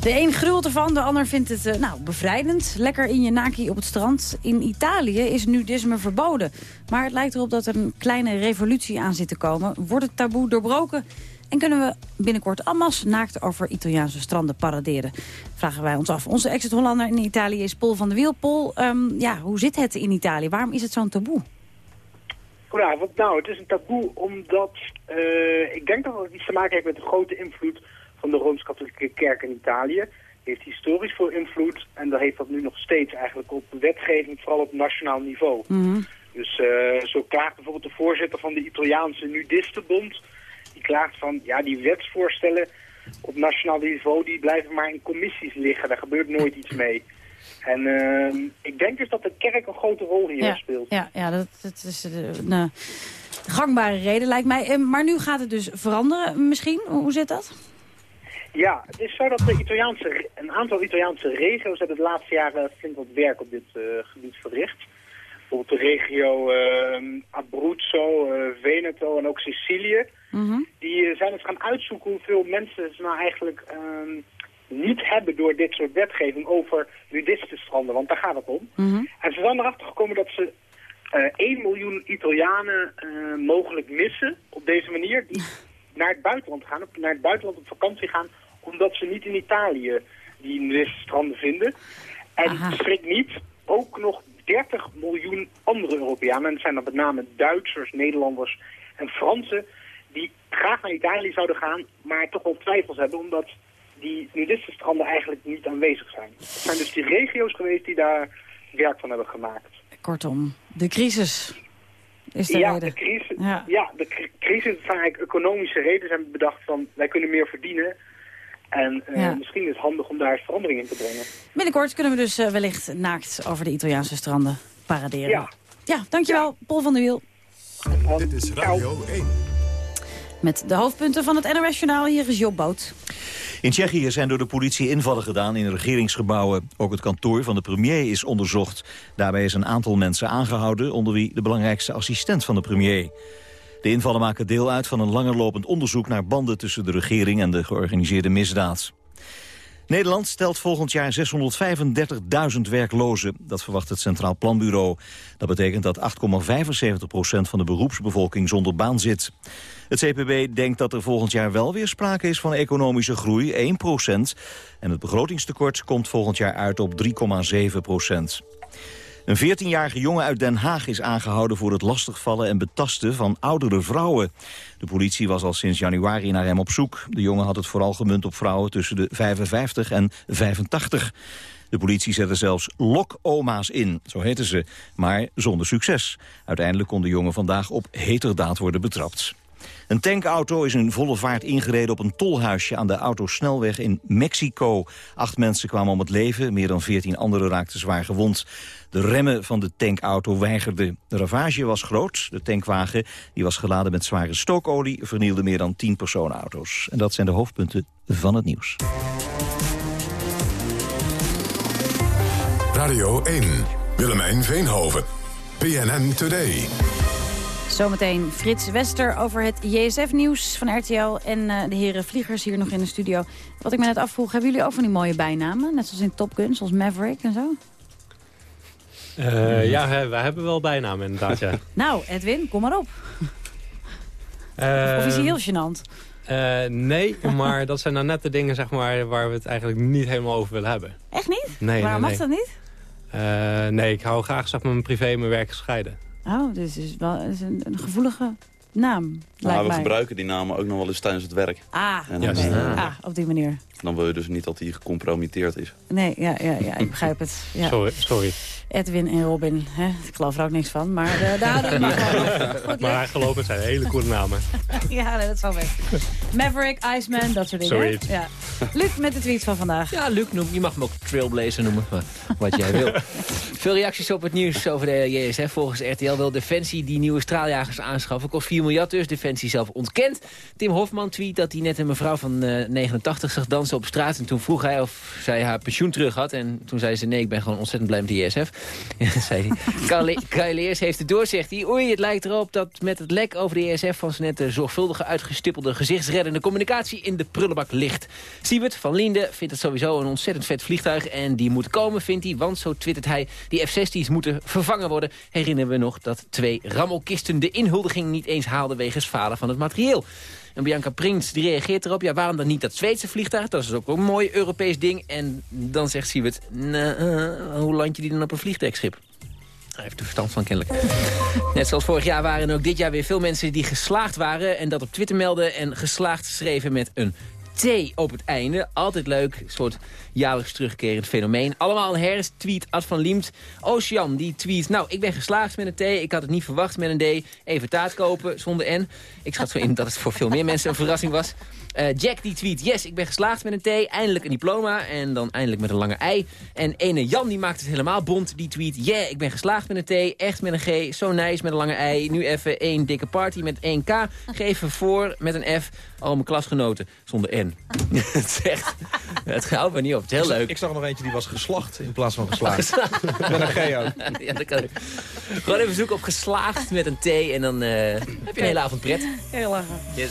De een grult ervan, de ander vindt het uh, nou, bevrijdend. Lekker in je naki op het strand. In Italië is nudisme verboden. Maar het lijkt erop dat er een kleine revolutie aan zit te komen. Wordt het taboe doorbroken? En kunnen we binnenkort Ammas naakt over Italiaanse stranden paraderen? Vragen wij ons af. Onze exit-Hollander in Italië is Paul van der Wiel. Paul, um, ja, hoe zit het in Italië? Waarom is het zo'n taboe? Goedenavond. Nou, het is een taboe omdat uh, ik denk dat het iets te maken heeft met de grote invloed van de Rooms-Katholieke Kerk in Italië. Heeft historisch veel invloed en dat heeft dat nu nog steeds eigenlijk op wetgeving, vooral op nationaal niveau. Mhm. Dus uh, zo klaagt bijvoorbeeld de voorzitter van de Italiaanse Nudistenbond. Die klaagt van, ja, die wetsvoorstellen op nationaal niveau, die blijven maar in commissies liggen. Daar gebeurt nooit iets mee. En uh, ik denk dus dat de kerk een grote rol hier ja, speelt. Ja, ja dat, dat is een uh, gangbare reden lijkt mij. Uh, maar nu gaat het dus veranderen misschien. Hoe zit dat? Ja, het is zo dat de Italiaanse, een aantal Italiaanse regio's hebben de laatste jaren flink wat werk op dit uh, gebied verricht. Bijvoorbeeld de regio uh, Abruzzo, Veneto en ook Sicilië. Mm -hmm. Die zijn eens gaan uitzoeken hoeveel mensen ze nou eigenlijk niet hebben door dit soort wetgeving over nudistenstranden. Want daar gaat het om. Mm -hmm. En ze zijn erachter gekomen dat ze 1 miljoen Italianen mogelijk missen op deze manier. Die naar het buitenland gaan, op, naar het buitenland op vakantie gaan, omdat ze niet in Italië die nudiststranden vinden. En schrik niet, ook nog 30 miljoen andere Europeanen, en dat zijn dan met name Duitsers, Nederlanders en Fransen, die graag naar Italië zouden gaan, maar toch wel twijfels hebben, omdat die nudistenstranden eigenlijk niet aanwezig zijn. Het zijn dus die regio's geweest die daar werk van hebben gemaakt. Kortom, de crisis is de ja, reden. De crisis, ja. ja, de cri crisis zijn eigenlijk economische redenen. Ze hebben bedacht van, wij kunnen meer verdienen. En uh, Ja. misschien is het handig om daar verandering in te brengen. Binnenkort kunnen we dus uh, wellicht naakt over de Italiaanse stranden paraderen. Ja. Ja, dankjewel, Paul van der Wiel. Dit is Radio 1. Met de hoofdpunten van het NOS-journaal, hier is Job Boot. In Tsjechië zijn door de politie invallen gedaan in regeringsgebouwen. Ook het kantoor van de premier is onderzocht. Daarbij is een aantal mensen aangehouden... onder wie de belangrijkste assistent van de premier. De invallen maken deel uit van een langerlopend onderzoek... naar banden tussen de regering en de georganiseerde misdaad. Nederland stelt volgend jaar 635.000 werklozen. Dat verwacht het Centraal Planbureau. Dat betekent dat 8,75 procent van de beroepsbevolking zonder baan zit. Het CPB denkt dat er volgend jaar wel weer sprake is van economische groei, 1 procent. En het begrotingstekort komt volgend jaar uit op 3,7 procent. Een 14-jarige jongen uit Den Haag is aangehouden voor het lastigvallen en betasten van oudere vrouwen. De politie was al sinds januari naar hem op zoek. De jongen had het vooral gemunt op vrouwen tussen de 55 en 85. De politie zette zelfs lokoma's in, zo heten ze, maar zonder succes. Uiteindelijk kon de jongen vandaag op heterdaad worden betrapt. Een tankauto is in volle vaart ingereden op een tolhuisje aan de autosnelweg in Mexico. Acht mensen kwamen om het leven, meer dan veertien anderen raakten zwaar gewond. De remmen van de tankauto weigerden. De ravage was groot. De tankwagen die was geladen met zware stookolie vernielde meer dan tien personenauto's. En dat zijn de hoofdpunten van het nieuws. Radio 1. Willemijn Veenhoven. PNN Today. Zometeen Frits Wester over het JSF-nieuws van RTL... en uh, de heren vliegers hier nog in de studio. Wat ik me net afvroeg, hebben jullie ook van die mooie bijnamen? Net zoals in Top Gun, zoals Maverick en zo? Uh, ja, hè, wij hebben wel bijnamen inderdaad, ja. nou, Edwin, kom maar op. Uh, of is hij heel gênant? Uh, nee, maar dat zijn nou net de dingen zeg maar, waar we het eigenlijk niet helemaal over willen hebben. Echt niet? Nee, Waarom nee, mag dat niet? Uh, nee, ik hou graag zeg maar, mijn privé en mijn werk gescheiden. Oh, dus is wel een, een gevoelige naam, nou, we mij. gebruiken die namen ook nog wel eens tijdens het werk. Ah, en dan, ah. ah, op die manier. Dan wil je dus niet dat hij gecompromitteerd is. Nee, ja, ja, ja ik begrijp het. Ja. Sorry, sorry. Edwin en Robin, hè? ik geloof er ook niks van, maar uh, daar hadden we maar Maar hij gelooft het zijn hele coole namen. ja, nee, dat zal weg. Maverick, Iceman, dat soort dingen. Sorry. Ja. Luc met de tweets van vandaag. Ja, Luc, noem, je mag hem ook Trailblazer noemen, maar wat jij wil. Veel reacties op het nieuws over de JSF. Volgens RTL wil Defensie die nieuwe straaljagers aanschaffen. Kost 4 miljard dus. Defensie zelf ontkent. Tim Hofman tweet dat hij net een mevrouw van uh, 89 zag dansen op straat. En toen vroeg hij of zij haar pensioen terug had. En toen zei ze, nee, ik ben gewoon ontzettend blij met de ISF. zei hij. Kai Leers heeft het door, zegt hij. Oei, het lijkt erop dat met het lek over de ISF... van zijn net de zorgvuldige uitgestippelde gezichtsreddende communicatie... in de prullenbak ligt. Siebert van Linde vindt het sowieso een ontzettend vet vliegtuig. En die moet komen, vindt hij. Want, zo twittert hij, die F-16's moeten vervangen worden. Herinneren we nog dat twee rammelkisten de inhuldiging niet eens haalden... wegens van het materieel. En Bianca Prins die reageert erop. Ja, waarom dan niet dat Zweedse vliegtuig? Dat is ook een mooi Europees ding. En dan zegt Siebert, nou, uh, hoe land je die dan op een vliegtuigschip? Hij heeft er verstand van kennelijk. Net zoals vorig jaar waren er ook dit jaar weer veel mensen die geslaagd waren... en dat op Twitter melden en geslaagd schreven met een T op het einde. Altijd leuk, een soort jaarlijks terugkerend fenomeen. Allemaal een herfst, tweet Ad van Liemt. Ocean, die tweet, nou, ik ben geslaagd met een T. Ik had het niet verwacht met een D. Even taart kopen, zonder N. Ik schat zo in dat het voor veel meer mensen een verrassing was. Uh, Jack die tweet, yes, ik ben geslaagd met een T. Eindelijk een diploma. En dan eindelijk met een lange ei. En ene Jan, die maakt het helemaal bond. Die tweet, yeah, ik ben geslaagd met een T. Echt met een G. Zo nice met een lange ei. Nu even één dikke party met 1 K. Geef voor met een F. Al mijn klasgenoten zonder N. het zegt, het houdt me niet op. Het is heel leuk. Ik zag nog eentje die was geslacht in plaats van geslaagd. met een G ook. Ja, dat kan ik. Gewoon even zoeken op geslaagd met een T. En dan uh, heb je een hele avond pret. Heel lachen. Yes.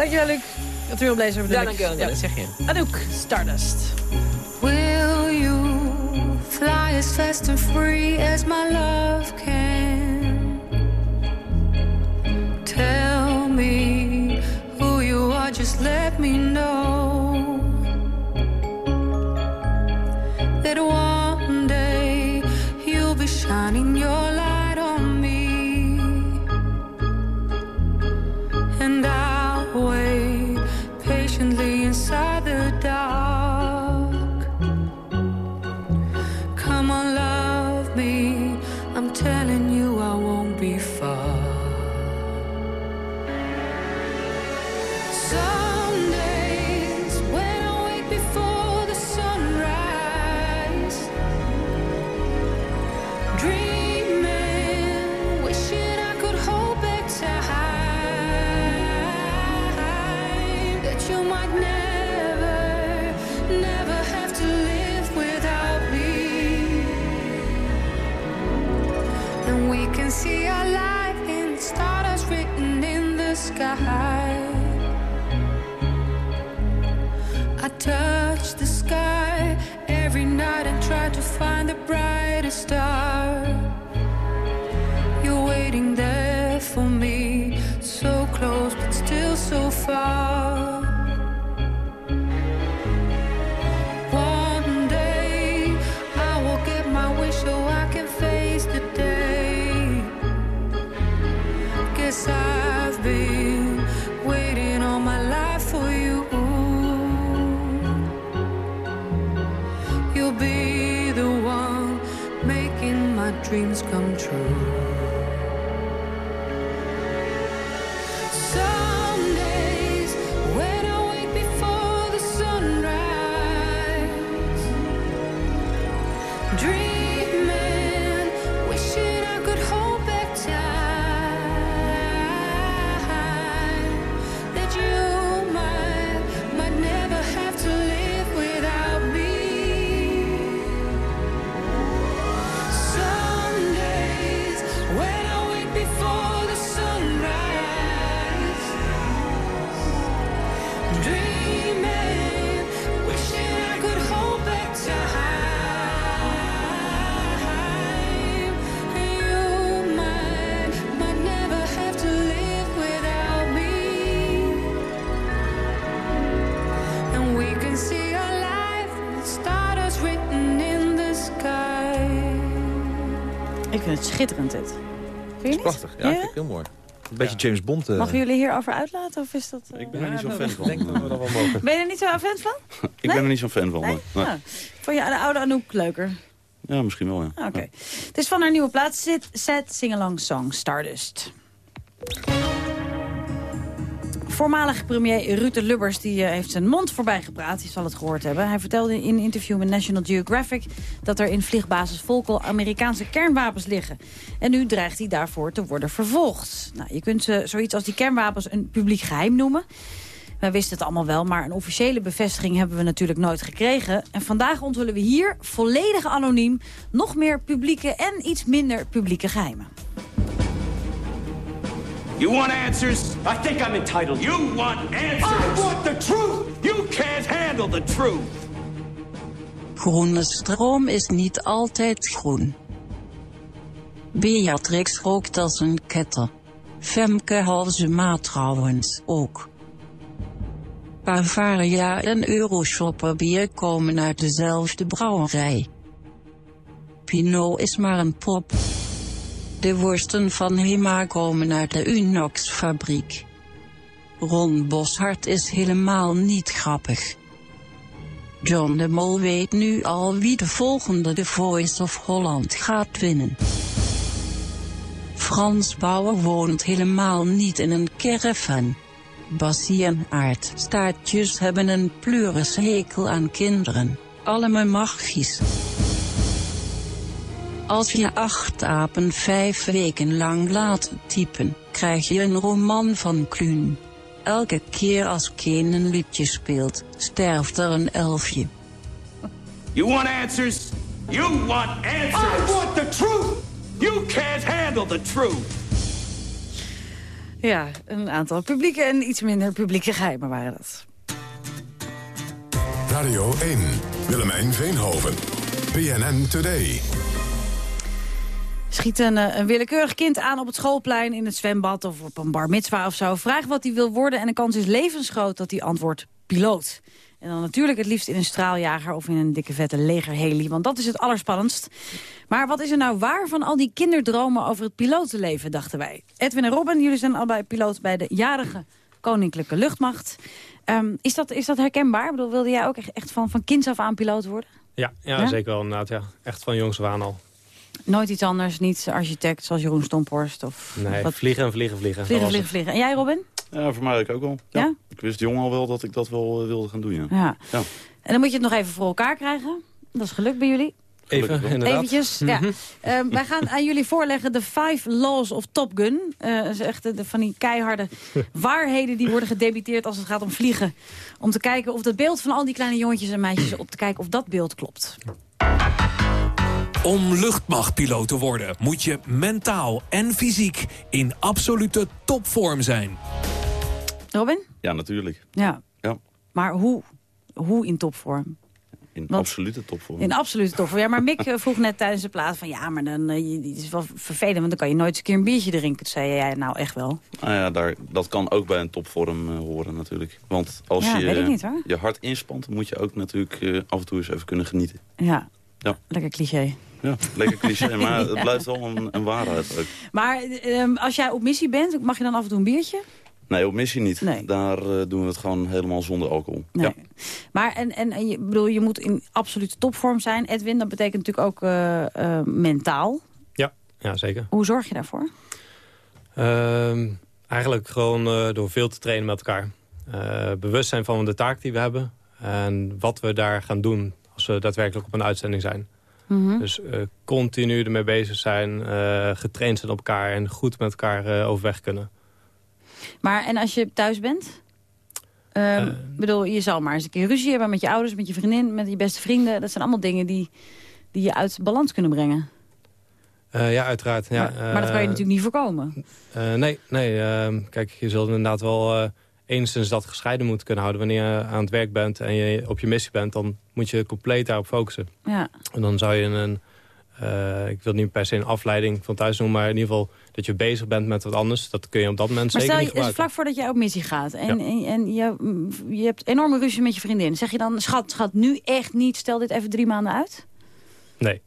Dankjewel, Luc. Dat u oplezen Ja, dankjewel. Ja. Dat zeg je. Anouk, Stardust. Will you fly as fast and free as my love can? Tell me who you are, just let me know. That one day you'll be shining your been waiting all my life for you. You'll be the one making my dreams come true. Schitterend, dit. Vind je niet? Prachtig. Ja, vind ik heel mooi. Een beetje James Bond. eh. Mogen jullie hierover uitlaten? Of is dat, eh, Ik ben er niet zo'n fan van. Ik denk dat we dat wel mogen. Ben je er niet zo'n fan van? Ik ben er niet zo'n fan van. Nee? Ja. Vond je de oude Anouk leuker? Ja, misschien wel, ja. Ah, Oké. Het is van haar nieuwe plaats, Sit, Set Sing-Along Song, Stardust. Voormalig premier Rutte Lubbers die, eh, heeft zijn mond voorbij gepraat. Je zal het gehoord hebben. Hij vertelde in een interview met National Geographic... dat er in vliegbasis Volkel Amerikaanse kernwapens liggen. En nu dreigt hij daarvoor te worden vervolgd. Nou, je kunt eh, zoiets als die kernwapens een publiek geheim noemen. Wij wisten het allemaal wel, maar een officiële bevestiging hebben we natuurlijk nooit gekregen. En vandaag onthullen we hier, volledig anoniem, nog meer publieke en iets minder publieke geheimen. You want answers? I think I'm entitled. You want answers? I want the truth! You can't handle the truth! Groene stroom is niet altijd groen. Beatrix rookt als een ketter. Femke Halsema trouwens ook. Bavaria en Euroshopper bier komen uit dezelfde brouwerij. Pinot is maar een pop. De worsten van Hema komen uit de Unox-fabriek. Ron Boshart is helemaal niet grappig. John de Mol weet nu al wie de volgende The Voice of Holland gaat winnen. Frans Bauer woont helemaal niet in een caravan. Bassie en Aard staartjes hebben een pleurische hekel aan kinderen. Allemaal magisch. Als je acht apen vijf weken lang laat typen, krijg je een roman van Kluun. Elke keer als Keen een liedje speelt, sterft er een elfje. You want answers? You want answers? I want the truth! You can't handle the truth! Ja, een aantal publieke en iets minder publieke geheimen waren dat. Radio 1, Willemijn Veenhoven, PNN Today. Schiet een, eh, een willekeurig kind aan op het schoolplein, in het zwembad of op een bar mitzwa of zo. Vraag wat hij wil worden en de kans is levensgroot dat hij antwoordt piloot. En dan natuurlijk het liefst in een straaljager of in een dikke vette legerheli, want dat is het allerspannendst. Maar wat is er nou waar van al die kinderdromen over het pilotenleven, dachten wij. Edwin en Robin, jullie zijn allebei piloot bij de jarige Koninklijke Luchtmacht. Ehm, is, dat, is dat herkenbaar? Ik bedoel, wilde jij ook echt, echt van, van kinds af aan piloot worden? Ja, ja, Ja? zeker wel inderdaad. Ja. Echt van jongs af aan al. Nooit iets anders, niet architect zoals Jeroen Stomphorst? Of Nee, wat- vliegen en vliegen, vliegen. Vliegen, Dat vliegen, vliegen. En jij, Robin? Ja, voor mij ook wel. Ja? Ja? Ik wist jong al wel dat ik dat wel eh, wilde gaan doen, ja. Ja. ja. En dan moet je het nog even voor elkaar krijgen. Dat is gelukt bij jullie. Even, inderdaad. Eventjes, ja. Ehm, wij gaan aan jullie voorleggen de Five Laws of Top Gun. Eh, dat is echt de, de- van die keiharde waarheden die worden gedebiteerd als het gaat om vliegen. Om te kijken of het beeld van al die kleine jongetjes en meisjes... op te kijken of dat beeld klopt. Om luchtmachtpiloot te worden moet je mentaal en fysiek in absolute topvorm zijn. Robin? Ja, natuurlijk. Ja. Ja. Maar hoe? Hoe in topvorm? In Want- absolute topvorm. In absolute topvorm. Ja, maar Mick eh, vroeg net tijdens de plaat van... ja, maar dan eh, je- het is wel vervelend, want dan kan je nooit eens een keer een biertje drinken. Toen zei jij, nou echt wel. Nou ja, daar, dat kan ook bij een topvorm eh, horen natuurlijk. Want als Ja, je weet ik niet, hoor. je hart inspant, moet je ook natuurlijk eh, af en toe eens even kunnen genieten. Ja, Ja, lekker cliché. Ja lekker cliché, maar het blijft wel een, een waarheid ook. Maar ehm, als jij op missie bent, mag je dan af en toe een biertje? Nee, op missie niet. Nee. Daar eh, doen we het gewoon helemaal zonder alcohol. Nee. Ja. Maar en, en, en je, bedoel, je moet in absolute topvorm zijn. Edwin, dat betekent natuurlijk ook eh, eh, mentaal. Ja, ja, zeker. Hoe zorg je daarvoor? Ehm, eigenlijk gewoon eh, door veel te trainen met elkaar. Eh, bewust zijn van de taak die we hebben. En wat we daar gaan doen als we daadwerkelijk op een uitzending zijn. Mhm. Dus eh, continu ermee bezig zijn, eh, getraind zijn op elkaar... en goed met elkaar eh, overweg kunnen. Maar en als je thuis bent? Ehm, bedoel, je zal maar eens een keer ruzie hebben met je ouders, met je vriendin, met je beste vrienden. Dat zijn allemaal dingen die, die je uit balans kunnen brengen. Ja, uiteraard. Ja, maar, maar dat kan je natuurlijk niet voorkomen. Nee, nee ehm, kijk, je zult inderdaad wel enigszins dat gescheiden moeten kunnen houden. Wanneer je aan het werk bent en je op je missie bent... dan moet je compleet daarop focussen. Ja. En dan zou je een... eh, ik wil niet per se een afleiding van thuis noemen... maar in ieder geval dat je bezig bent met wat anders. Dat kun je op dat moment Maar zeker stel niet je, dus gebruiken. vlak voordat jij op missie gaat en, Ja. en, en je, je hebt enorme ruzie met je vriendin. Zeg je dan, schat, schat, nu echt niet, stel dit even drie maanden uit? Nee.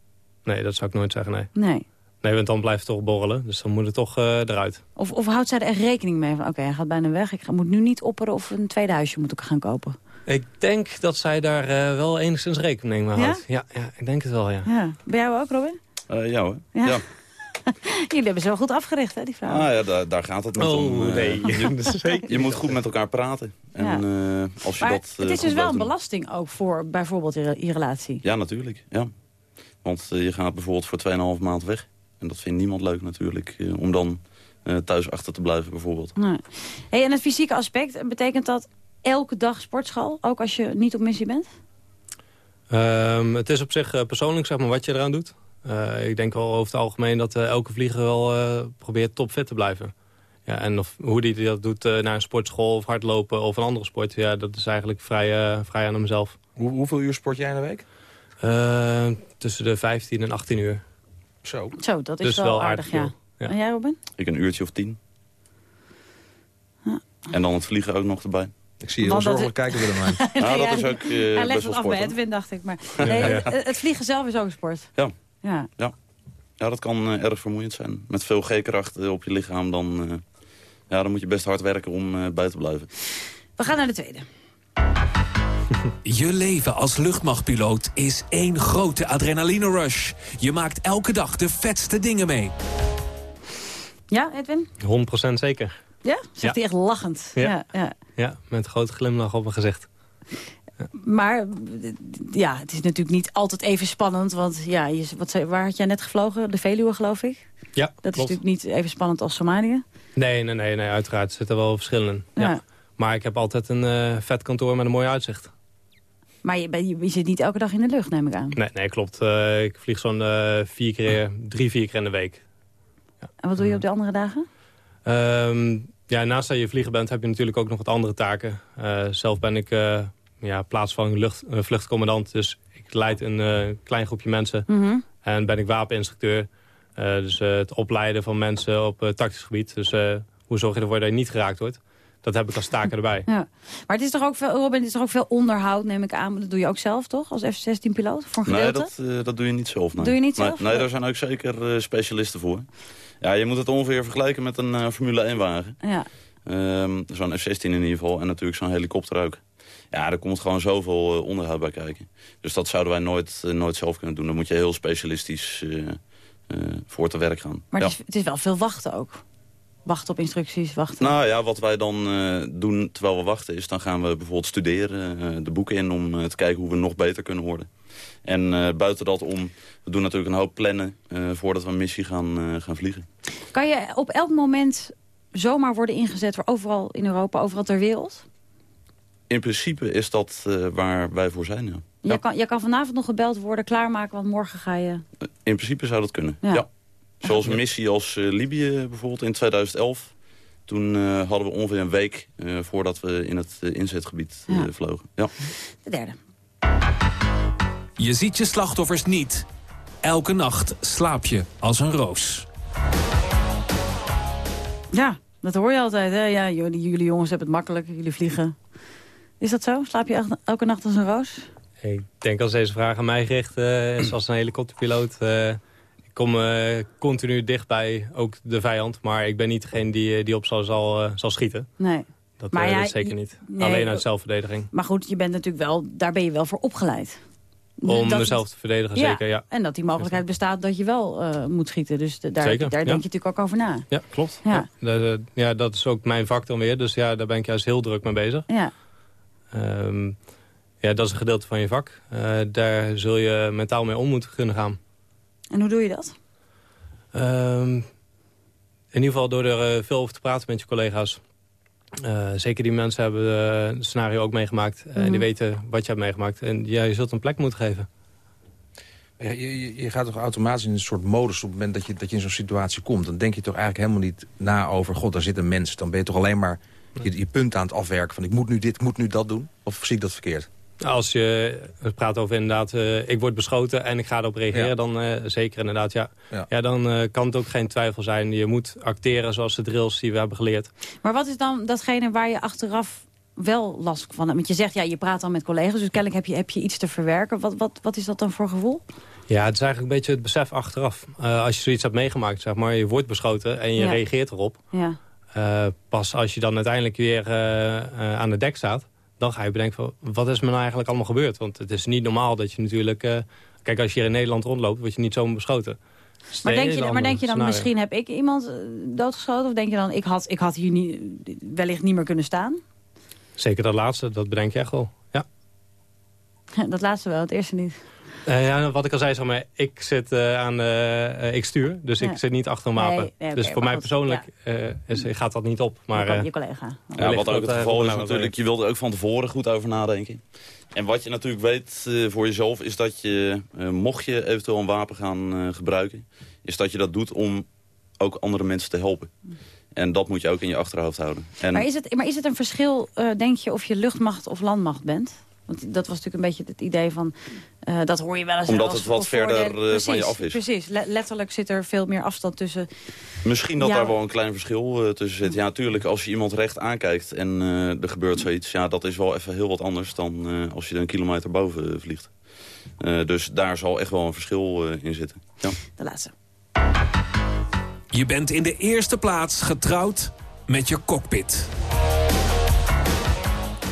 nee, dat zou ik nooit zeggen, nee. Nee. Nee, want dan blijft het toch borrelen. Dus dan moet het toch eh, eruit. Of, of houdt zij er echt rekening mee van, oké, hij gaat bijna weg. Ik ga, moet nu niet opperen of een tweede huisje moet ik gaan kopen. Ik denk dat zij daar eh, wel enigszins rekening mee houdt. Ja? Ja, ik denk het wel, ja. Ja. Bij jou ook, Robin? Eh, ja hoor. Ja. Ja. Jullie hebben zo goed afgericht, hè, die vrouw. Ah ja, daar, daar gaat het met Oh, om. nee. je, je moet goed met elkaar praten. En Ja. eh, als je maar dat, het eh, is dus wel een belasting ook voor bijvoorbeeld je, je relatie. Ja, natuurlijk. Ja. Want je gaat bijvoorbeeld voor 2,5 maand weg. En dat vindt niemand leuk natuurlijk. eh, om dan eh, thuis achter te blijven bijvoorbeeld. Nee. Hey, en het fysieke aspect, betekent dat elke dag sportschool? Ook als je niet op missie bent? Ehm, het is op zich eh, persoonlijk zeg maar, wat je eraan doet. Eh, ik denk wel over het algemeen dat eh, elke vlieger wel eh, probeert topfit te blijven. Ja, en of, hoe die dat doet eh, naar een sportschool of hardlopen of een andere sport... Ja, dat is eigenlijk vrij, eh, vrij aan hemzelf. Hoe, hoeveel uur sport jij in de week? Eh, tussen de 15 en 18 uur. Zo. Zo, dat is Dus wel, wel aardig, aardig ja. Ja. En jij, Robin? Ik een uurtje of tien. Ja. En dan het vliegen ook nog erbij. Ik zie je heel zorgelijk kijken, Willemijn. Nou, dat hij- is ook eh, Hij legt het wel af sport. bij. Edwin, dacht ik. Maar nee, ja. het, het vliegen zelf is ook een sport. Ja. Ja. Ja. ja, dat kan eh, erg vermoeiend zijn. Met veel G-kracht op je lichaam, dan, eh, ja, dan moet je best hard werken om eh, bij te blijven. We gaan naar de tweede. Je leven als luchtmachtpiloot is één grote adrenaline rush. Je maakt elke dag de vetste dingen mee. Ja, Edwin? 100% zeker. Ja? Zegt Ja. hij echt lachend. Ja. Ja. Ja, Ja, met een grote glimlach op mijn gezicht. Maar ja, het is natuurlijk niet altijd even spannend. Want ja, je, wat, waar had jij net gevlogen? De Veluwe, geloof ik? Ja, Dat is natuurlijk niet even spannend als Somalië. Nee, nee, nee, nee, uiteraard. Er zitten wel verschillen. Ja. Maar ik heb altijd een eh, vet kantoor met een mooi uitzicht. Maar je, ben- je, je zit niet elke dag in de lucht, neem ik aan. Nee, nee klopt. Eh, ik vlieg zo'n eh, vier keer, drie, vier keer in de week. En wat doe je op de andere dagen? Ehm, ja, naast dat je vliegen bent, heb je natuurlijk ook nog wat andere taken. Eh, zelf ben ik ja, plaatsvervangend lucht, vluchtcommandant. Dus ik leid een klein groepje mensen. Mhm. En ben ik wapeninstructeur. Dus het opleiden van mensen op tactisch gebied. Dus hoe zorg je ervoor dat je niet geraakt wordt? Dat heb ik als taken erbij. Ja. Maar het is toch ook veel, Robin, het is toch ook veel onderhoud, neem ik aan. Dat doe je ook zelf, toch? Als F-16-piloot? Voor een Nee, dat, eh, dat doe je niet zelf. Nee. Doe je niet zelf? Nee, daar zijn ook zeker eh, specialisten voor. Ja, je moet het ongeveer vergelijken met een eh, Formule 1-wagen. Ja. Ehm, zo'n F-16 in ieder geval. En natuurlijk zo'n helikopter ook. Ja, er komt gewoon zoveel onderhoud bij kijken. Dus dat zouden wij nooit, nooit zelf kunnen doen. Dan moet je heel specialistisch eh, eh, voor te werk gaan. Maar ja. het, is, het is wel veel wachten ook. Wachten op instructies, wachten. Nou ja, wat wij dan eh, doen terwijl we wachten is... dan gaan we bijvoorbeeld studeren, eh, de boeken in... om eh, te kijken hoe we nog beter kunnen worden. En eh, buiten dat om... we doen natuurlijk een hoop plannen... eh, voordat we een missie gaan, eh, gaan vliegen. Kan je op elk moment zomaar worden ingezet... voor overal in Europa, overal ter wereld? In principe is dat eh, waar wij voor zijn, ja. Je, kan, je kan vanavond nog gebeld worden, klaarmaken... want morgen ga je... In principe zou dat kunnen, Ja. ja. Zoals een missie als eh, Libië bijvoorbeeld in 2011. Toen eh, hadden we ongeveer een week eh, voordat we in het inzetgebied eh, vlogen. Ja. De derde. Je ziet je slachtoffers niet. Elke nacht slaap je als een roos. Ja, dat hoor je altijd. Hè? Ja, jullie, jullie jongens hebben het makkelijk, jullie vliegen. Is dat zo? Slaap je elke- nacht als een roos? Ik denk als deze vraag aan mij gericht eh, is als een helikopterpiloot... ik kom eh, continu dichtbij, ook de vijand. Maar ik ben niet degene die, eh, die op zal, zal, eh, zal schieten. Nee. Dat, Maar ja, dat zeker niet. nee, Alleen uit zelfverdediging. Maar goed, je bent natuurlijk wel, daar ben je wel voor opgeleid. Om Dat- mezelf te verdedigen, zeker, ja. En dat die mogelijkheid bestaat dat je wel moet schieten. Dus de- daar, Zeker, daar ja. denk je natuurlijk ook over na. Ja, klopt. Ja. Ja. Dat, ja, dat is ook mijn vak dan weer. Dus ja, daar ben ik juist heel druk mee bezig. Ja. Ehm, ja, dat is een gedeelte van je vak. Daar zul je mentaal mee om moeten kunnen gaan. En hoe doe je dat? Ehm, in ieder geval door er eh, veel over te praten met je collega's. Eh, zeker die mensen hebben eh, het scenario ook meegemaakt. En Mhm. die weten wat je hebt meegemaakt. En ja, je zult een plek moeten geven. Ja, je, je, je gaat toch automatisch in een soort modus op het moment dat je, dat je in zo'n situatie komt. Dan denk je toch eigenlijk helemaal niet na over, god, daar zit een mens. Dan ben je toch alleen maar je, je punt aan het afwerken van ik moet nu dit, ik moet nu dat doen. Of zie ik dat verkeerd? Als je het praat over inderdaad, eh, ik word beschoten en ik ga erop reageren, Ja. dan eh, zeker inderdaad, ja. Ja. Ja, dan eh, kan het ook geen twijfel zijn. Je moet acteren zoals de drills die we hebben geleerd. Maar wat is dan datgene waar je achteraf wel last van hebt? Want je zegt, ja, je praat dan met collega's, dus kennelijk heb je, heb je iets te verwerken. Wat, wat, wat is dat dan voor gevoel? Ja, het is eigenlijk een beetje het besef achteraf. Eh, als je zoiets hebt meegemaakt, zeg maar, je wordt beschoten en je Ja. reageert erop. Ja. Eh, pas als je dan uiteindelijk weer aan het dek staat... dan ga je bedenken van, wat is me nou eigenlijk allemaal gebeurd? Want het is niet normaal dat je natuurlijk... eh, kijk, als je hier in Nederland rondloopt, word je niet zomaar beschoten. Maar denk, je, maar denk je dan, scenario. misschien heb ik iemand eh, doodgeschoten? Of denk je dan, ik had, ik had hier niet, wellicht niet meer kunnen staan? Zeker dat laatste, dat bedenk je echt wel. Ja. Dat laatste wel, het eerste niet. Eh, ja, wat ik al zei, zeg maar, ik zit eh, aan, eh, ik stuur, dus Ja. ik zit niet achter een wapen. Nee, nee, oké, dus voor mij persoonlijk eh, is, gaat dat niet op. Maar, je, eh, je collega. Ja, wat ook het geval is nou natuurlijk, je wilt er ook van tevoren goed over nadenken. En wat je natuurlijk weet voor jezelf is dat je, eh, mocht je eventueel een wapen gaan eh, gebruiken... is dat je dat doet om ook andere mensen te helpen. En dat moet je ook in je achterhoofd houden. En Maar, is het, maar is het een verschil, eh, denk je, of je luchtmacht of landmacht bent? Want dat was natuurlijk een beetje het idee van... eh, dat hoor je wel eens Omdat als het wat verder, eh, van je af is. Precies, Le- letterlijk zit er veel meer afstand tussen. misschien dat Ja. daar wel een klein verschil eh, tussen zit. Ja, natuurlijk, als je iemand recht aankijkt en eh, er gebeurt zoiets... ja, dat is wel even heel wat anders dan eh, als je er een kilometer boven vliegt. Eh, dus daar zal echt wel een verschil eh, in zitten. Ja. De laatste. Je bent in de eerste plaats getrouwd met je cockpit.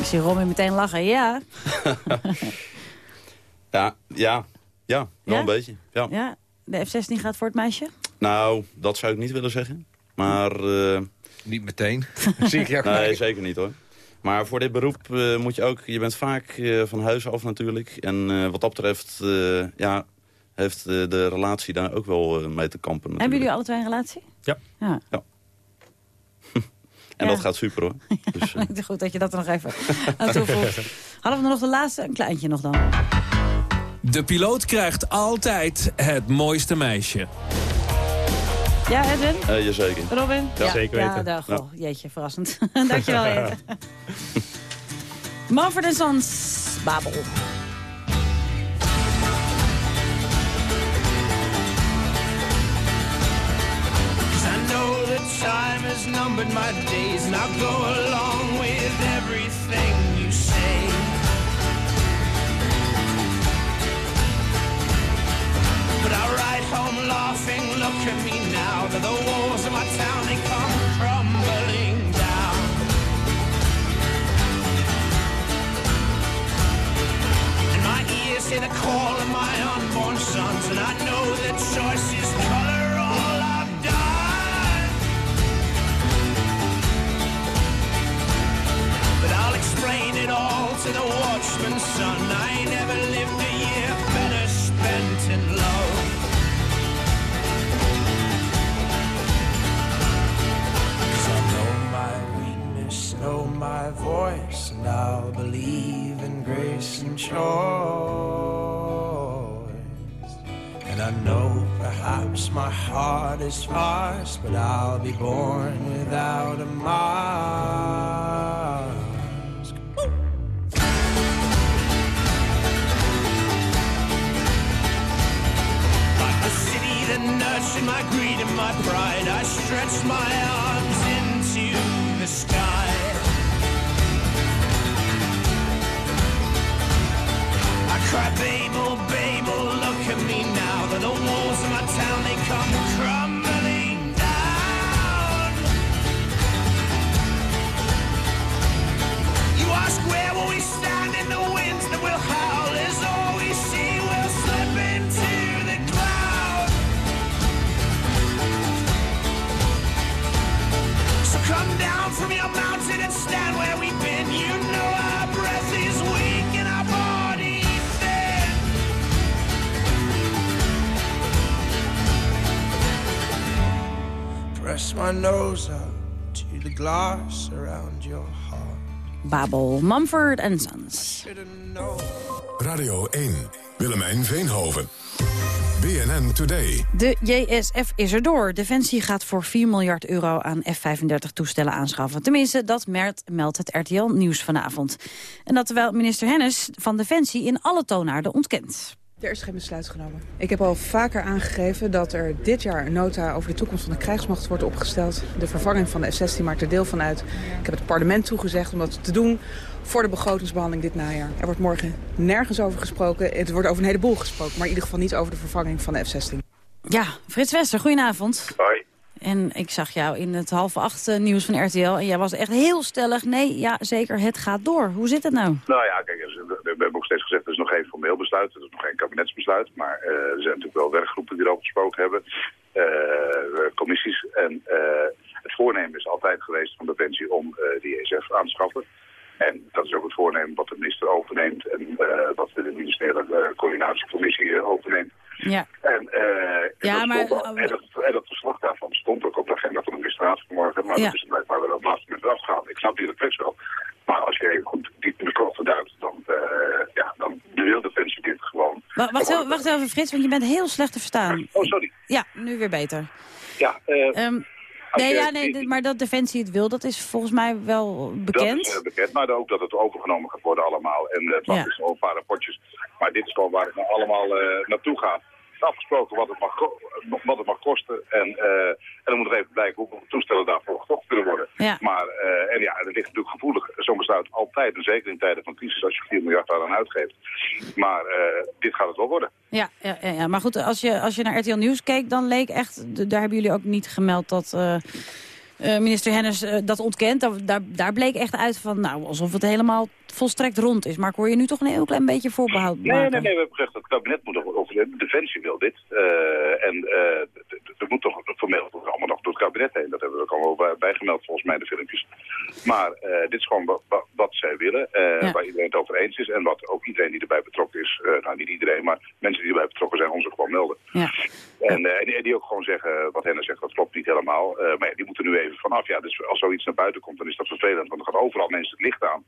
Ik zie Robin meteen lachen, ja. Ja, ja, ja, wel Ja? een beetje. Ja. ja. De F-16 gaat voor het meisje? Nou, dat zou ik niet willen zeggen. Maar... eh, Niet meteen. Zie ik jou Nee, zeker niet hoor. Maar voor dit beroep eh, moet je ook... Je bent vaak eh, van huis af natuurlijk. En eh, wat dat betreft eh, ja, heeft de relatie daar ook wel eh, mee te kampen. Natuurlijk. Hebben jullie alle twee een relatie? Ja. ja. En Ja. dat gaat super hoor. Dus, eh, goed dat je dat er nog even aan toevoegt. Hadden we nog de laatste? Een kleintje nog dan. De piloot krijgt altijd het mooiste meisje. Ja, Edwin? eh, jazeker. Robin? Ja, zeker Ja, weten. daar, Ja. goh, jeetje, verrassend. Dankjewel, Edwin. Manfred Sons, Babel. Time has numbered my days and I'll go along with everything you say. But I ride home laughing, look at me now. To the walls of my town, they come crumbling down. And my ears hear the call of my unborn sons, and I know that choice is color explain it all to the watchman's son. I never lived a year better spent in love. Cause I know my weakness, know my voice, and I'll believe in grace and choice. And I know perhaps my heart is sparse, but I'll be born without a mask. Nurtured my greed and my pride, I stretch my arms into the sky. I cry, Babel, Babel, look at me now. That the walls of my town, they come crumbling nose up to the glass around your heart. Babel, Mumford Sons. Radio 1, Willemijn Veenhoven. BNN Today. De JSF is er door. Defensie gaat voor 4 miljard euro aan F-35-toestellen aanschaffen. Tenminste, dat meldt, meldt het RTL Nieuws vanavond. En dat terwijl minister Hennis van Defensie in alle toonaarden ontkent. Er is geen besluit genomen. Ik heb al vaker aangegeven dat er dit jaar een nota over de toekomst van de krijgsmacht wordt opgesteld. De vervanging van de F-16 maakt er deel van uit. Ik heb het parlement toegezegd om dat te doen voor de begrotingsbehandeling dit najaar. Er wordt morgen nergens over gesproken. Het wordt over een heleboel gesproken, maar in ieder geval niet over de vervanging van de F-16. Ja, Frits Wester, goedenavond. Hoi. En ik zag jou in het half acht eh, nieuws van RTL. En jij was echt heel stellig. Nee, ja, zeker, het gaat door. Hoe zit het nou? Nou ja, kijk, we we hebben ook steeds gezegd, geen formeel besluit. Er is nog geen kabinetsbesluit. Maar eh, er zijn natuurlijk wel werkgroepen die erover gesproken hebben. eh, commissies. En eh, het voornemen is altijd geweest van Defensie om eh, die ESF aan te schaffen. En dat is ook het voornemen wat de minister overneemt en eh, wat de ministeriële eh, coördinatiecommissie eh, overneemt. Ja. En, eh, Ja, dat maar- en, dat, en dat verslag daarvan stond ook op de agenda van de administratie vanmorgen. Maar dat is blijkbaar wel op het laatste moment afgehaald. Ik snap die reflex wel. Maar als je even goed diep in de krochten duikt, dan, eh, ja, dan wil Defensie dit gewoon. Wa- Wacht, even- wacht even, Frits, want je bent heel slecht te verstaan. Oh, sorry. Ja, nu weer beter. Ja, eh, Ehm, nee, ja, nee, maar dat Defensie het wil, dat is volgens mij wel bekend. Dat is eh, bekend, maar ook dat het overgenomen gaat worden allemaal. En het Ja. wacht is al een paar rapportjes. Maar dit is gewoon waar het nou allemaal naartoe gaat. Is afgesproken wat het mag, ko- wat het mag kosten. En, eh, en dan moet er even blijken hoeveel toestellen daarvoor gekocht kunnen worden. Ja. Maar, eh, en ja, het ligt natuurlijk gevoelig. Zo'n besluit altijd, en zeker in tijden van crisis, als je 4 miljard daaraan uitgeeft. Maar eh, dit gaat het wel worden. Ja, ja, ja, ja. maar goed, als je, als je naar RTL Nieuws keek, dan leek echt... Daar hebben jullie ook niet gemeld dat eh, minister Hennis eh, dat ontkent. Daar, daar, daar bleek echt uit van, nou, alsof het helemaal volstrekt rond is. Maar ik hoor je nu toch een heel klein beetje voorbehoud Nee, maken. nee, nee, we hebben gezegd dat het kabinet moet nog, of de Defensie wil dit. Eh, en er moet toch formeel allemaal nog door het kabinet heen. Dat hebben we ook allemaal bij, bijgemeld volgens mij in de filmpjes. Maar eh, dit is gewoon wa- wa- wat zij willen, eh, waar iedereen het over eens is. En wat ook iedereen die erbij betrokken is, eh, nou niet iedereen, maar mensen die erbij betrokken zijn, ons ook gewoon melden. Ja. En, en die- die ook gewoon zeggen, wat Henna zegt, dat klopt niet helemaal. Maar ja, die moeten nu even vanaf. Ja, dus als zoiets naar buiten komt, dan is dat vervelend. Want dan gaat overal mensen het licht aan.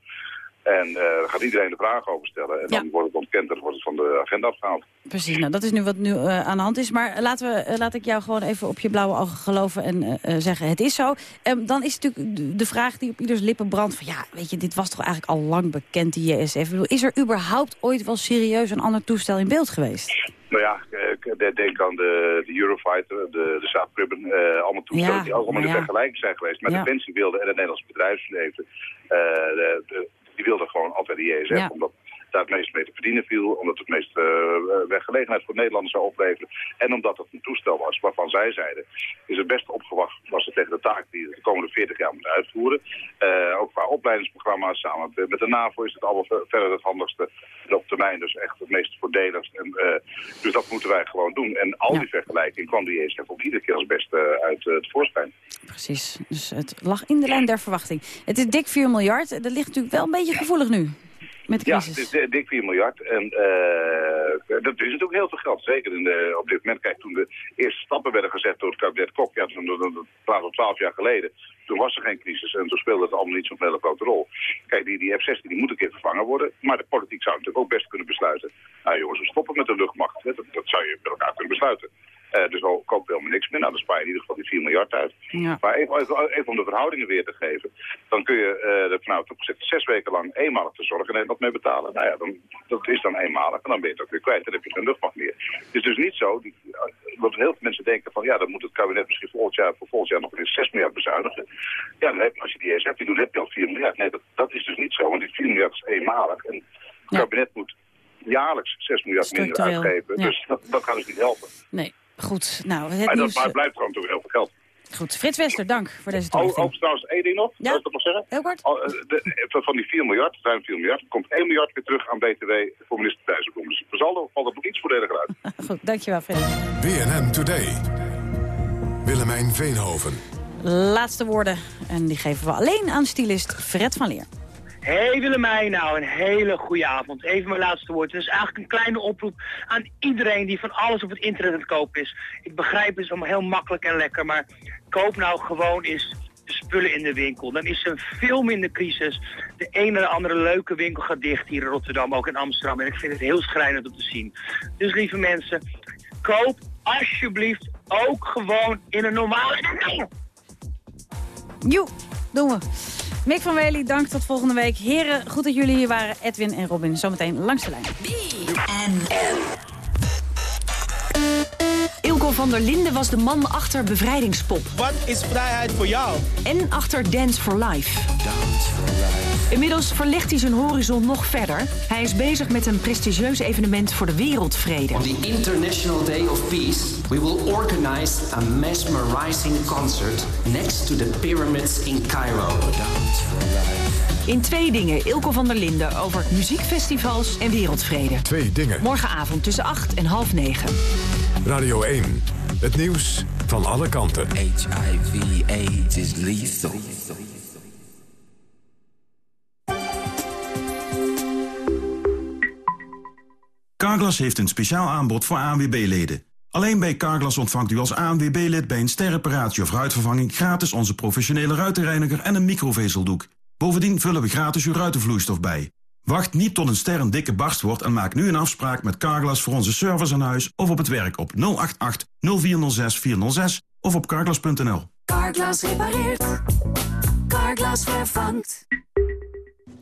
En eh daar gaat iedereen de vragen over stellen. En dan wordt het ontkend en dan wordt het van de agenda afgehaald. Precies, nou, dat is nu wat nu eh, aan de hand is. Maar laten we, eh, laat ik jou gewoon even op je blauwe ogen geloven en zeggen het is zo. Ehm, dan is natuurlijk de- de vraag die op ieders lippen brandt van... ja, weet je, dit was toch eigenlijk al lang bekend, die JSF. Ik bedoel, Is er überhaupt ooit wel serieus een ander toestel in beeld geweest? Nou ja, denk aan de, de Eurofighter, de, de Saab Gribben, eh, allemaal toestellen Ja, die allemaal in maar ja. vergelijking zijn geweest. Maar Ja. Defensie wilde en het Nederlandse bedrijfsleven, de, de- die wilden gewoon altijd de JSF, Ja. omdat daar het meest mee te verdienen viel, omdat het meest eh, werkgelegenheid voor Nederlanders zou opleveren. En omdat het een toestel was waarvan zij zeiden, is het best opgewacht was het tegen de taak die de komende 40 jaar moet uitvoeren. Eh, opleidingsprogramma's samen met, met de NAVO is het allemaal ver- verder het handigste. En op termijn dus echt het meest voordeligst. En, eh, dus dat moeten wij gewoon doen. En al die vergelijking kwam die ESF ook iedere keer als beste uit eh, het voorschijn. Precies, dus het lag in de lijn der verwachting. Het is dik 4 miljard, dat ligt natuurlijk wel een beetje gevoelig nu. Met de Ja, het is eh, dik 4 miljard. En eh, dat is natuurlijk heel veel geld. Zeker in de, op dit moment. Kijk, toen de eerste stappen werden gezet door het kabinet Kok, ja, toen, dat praten we 12 jaar geleden, toen was er geen crisis en toen speelde het allemaal niet zo'n hele grote rol. Kijk, die, die F-16 die moet een keer vervangen worden, maar de politiek zou natuurlijk ook best kunnen besluiten. Nou jongens, we stoppen met de luchtmacht. Dat, dat zou je met elkaar kunnen besluiten. Eh, dus al koopt helemaal niks meer. Nou, dan spaar je in ieder geval die 4 miljard uit. Ja. Maar even, even, even om de verhoudingen weer te geven. Dan kun je eh er vanuit opgezet zes weken lang eenmalig de zorg in Nederland mee betalen. Nou ja, dan, dat is dan eenmalig en dan ben je het ook weer kwijt. Dan heb je geen luchtmacht meer. Het is dus niet zo, die, wat heel veel mensen denken van ja, dan moet het kabinet misschien volgend jaar, voor volgend jaar nog weer 6 miljard bezuinigen. Ja, dan heb, als je die ESF die doet, heb je al 4 miljard. Nee, dat, dat is dus niet zo, want die 4 miljard is eenmalig. En het kabinet moet jaarlijks 6 miljard minder uitgeven. ja. Dus dat, dat gaat dus niet helpen. Nee, goed. Nou, het Maar, dat, nieuws... maar het blijft gewoon toch heel veel geld. Goed, Frits Wester, dank voor deze Oh, toelichting. ook trouwens één ding nog, ja? ik dat nog zeggen? Heel kort. Oh, eh, de- van die 4 miljard, ruim 4 miljard, komt 1 miljard weer terug aan BTW voor minister Dijsselbloem. Dus saldo valt het nog iets voordeliger uit. Goed, dankjewel Frits. BNN Today. Willemijn Veenhoven. Laatste woorden. En die geven we alleen aan stylist Fred van Leer. Hey Willemijn, nou een hele goede avond. Even mijn laatste woord. Het is eigenlijk een kleine oproep aan iedereen die van alles op het internet aan het kopen is. Ik begrijp het is allemaal heel makkelijk en lekker, maar koop nou gewoon eens de spullen in de winkel. Dan is er veel minder crisis. De ene en andere leuke winkel gaat dicht hier in Rotterdam, ook in Amsterdam. En ik vind het heel schrijnend om te zien. Dus lieve mensen, koop alsjeblieft ook gewoon in een normale winkel. Joe, doen we. Mick van Wely, dank tot volgende week. Heren, goed dat jullie hier waren. Edwin en Robin, zometeen langs de lijn. Ilko van der Linden was de man achter Bevrijdingspop. Wat is vrijheid voor jou? En achter Dance for Life. Inmiddels verlegt hij zijn horizon nog verder. Hij is bezig met een prestigieus evenement voor de wereldvrede. On the International Day of Peace, we will organize a mesmerizing concert next to the pyramids in Cairo. In twee dingen Ilko van der Linden over muziekfestivals en wereldvrede. Twee dingen. Morgenavond tussen 8 en half 9. Radio 1. Het nieuws van alle kanten. HIV, AIDS is lethal. Carglass heeft een speciaal aanbod voor ANWB-leden. Alleen bij Carglass ontvangt u als ANWB-lid bij een sterreparatie of ruitvervanging... gratis onze professionele ruitenreiniger en een microvezeldoek. Bovendien vullen we gratis uw ruitenvloeistof bij. Wacht niet tot een ster een dikke barst wordt en maak nu een afspraak met Carglass voor onze service aan huis of op het werk op 088 0406 406 of op carglass.nl. Carglass repareert. Carglass vervangt.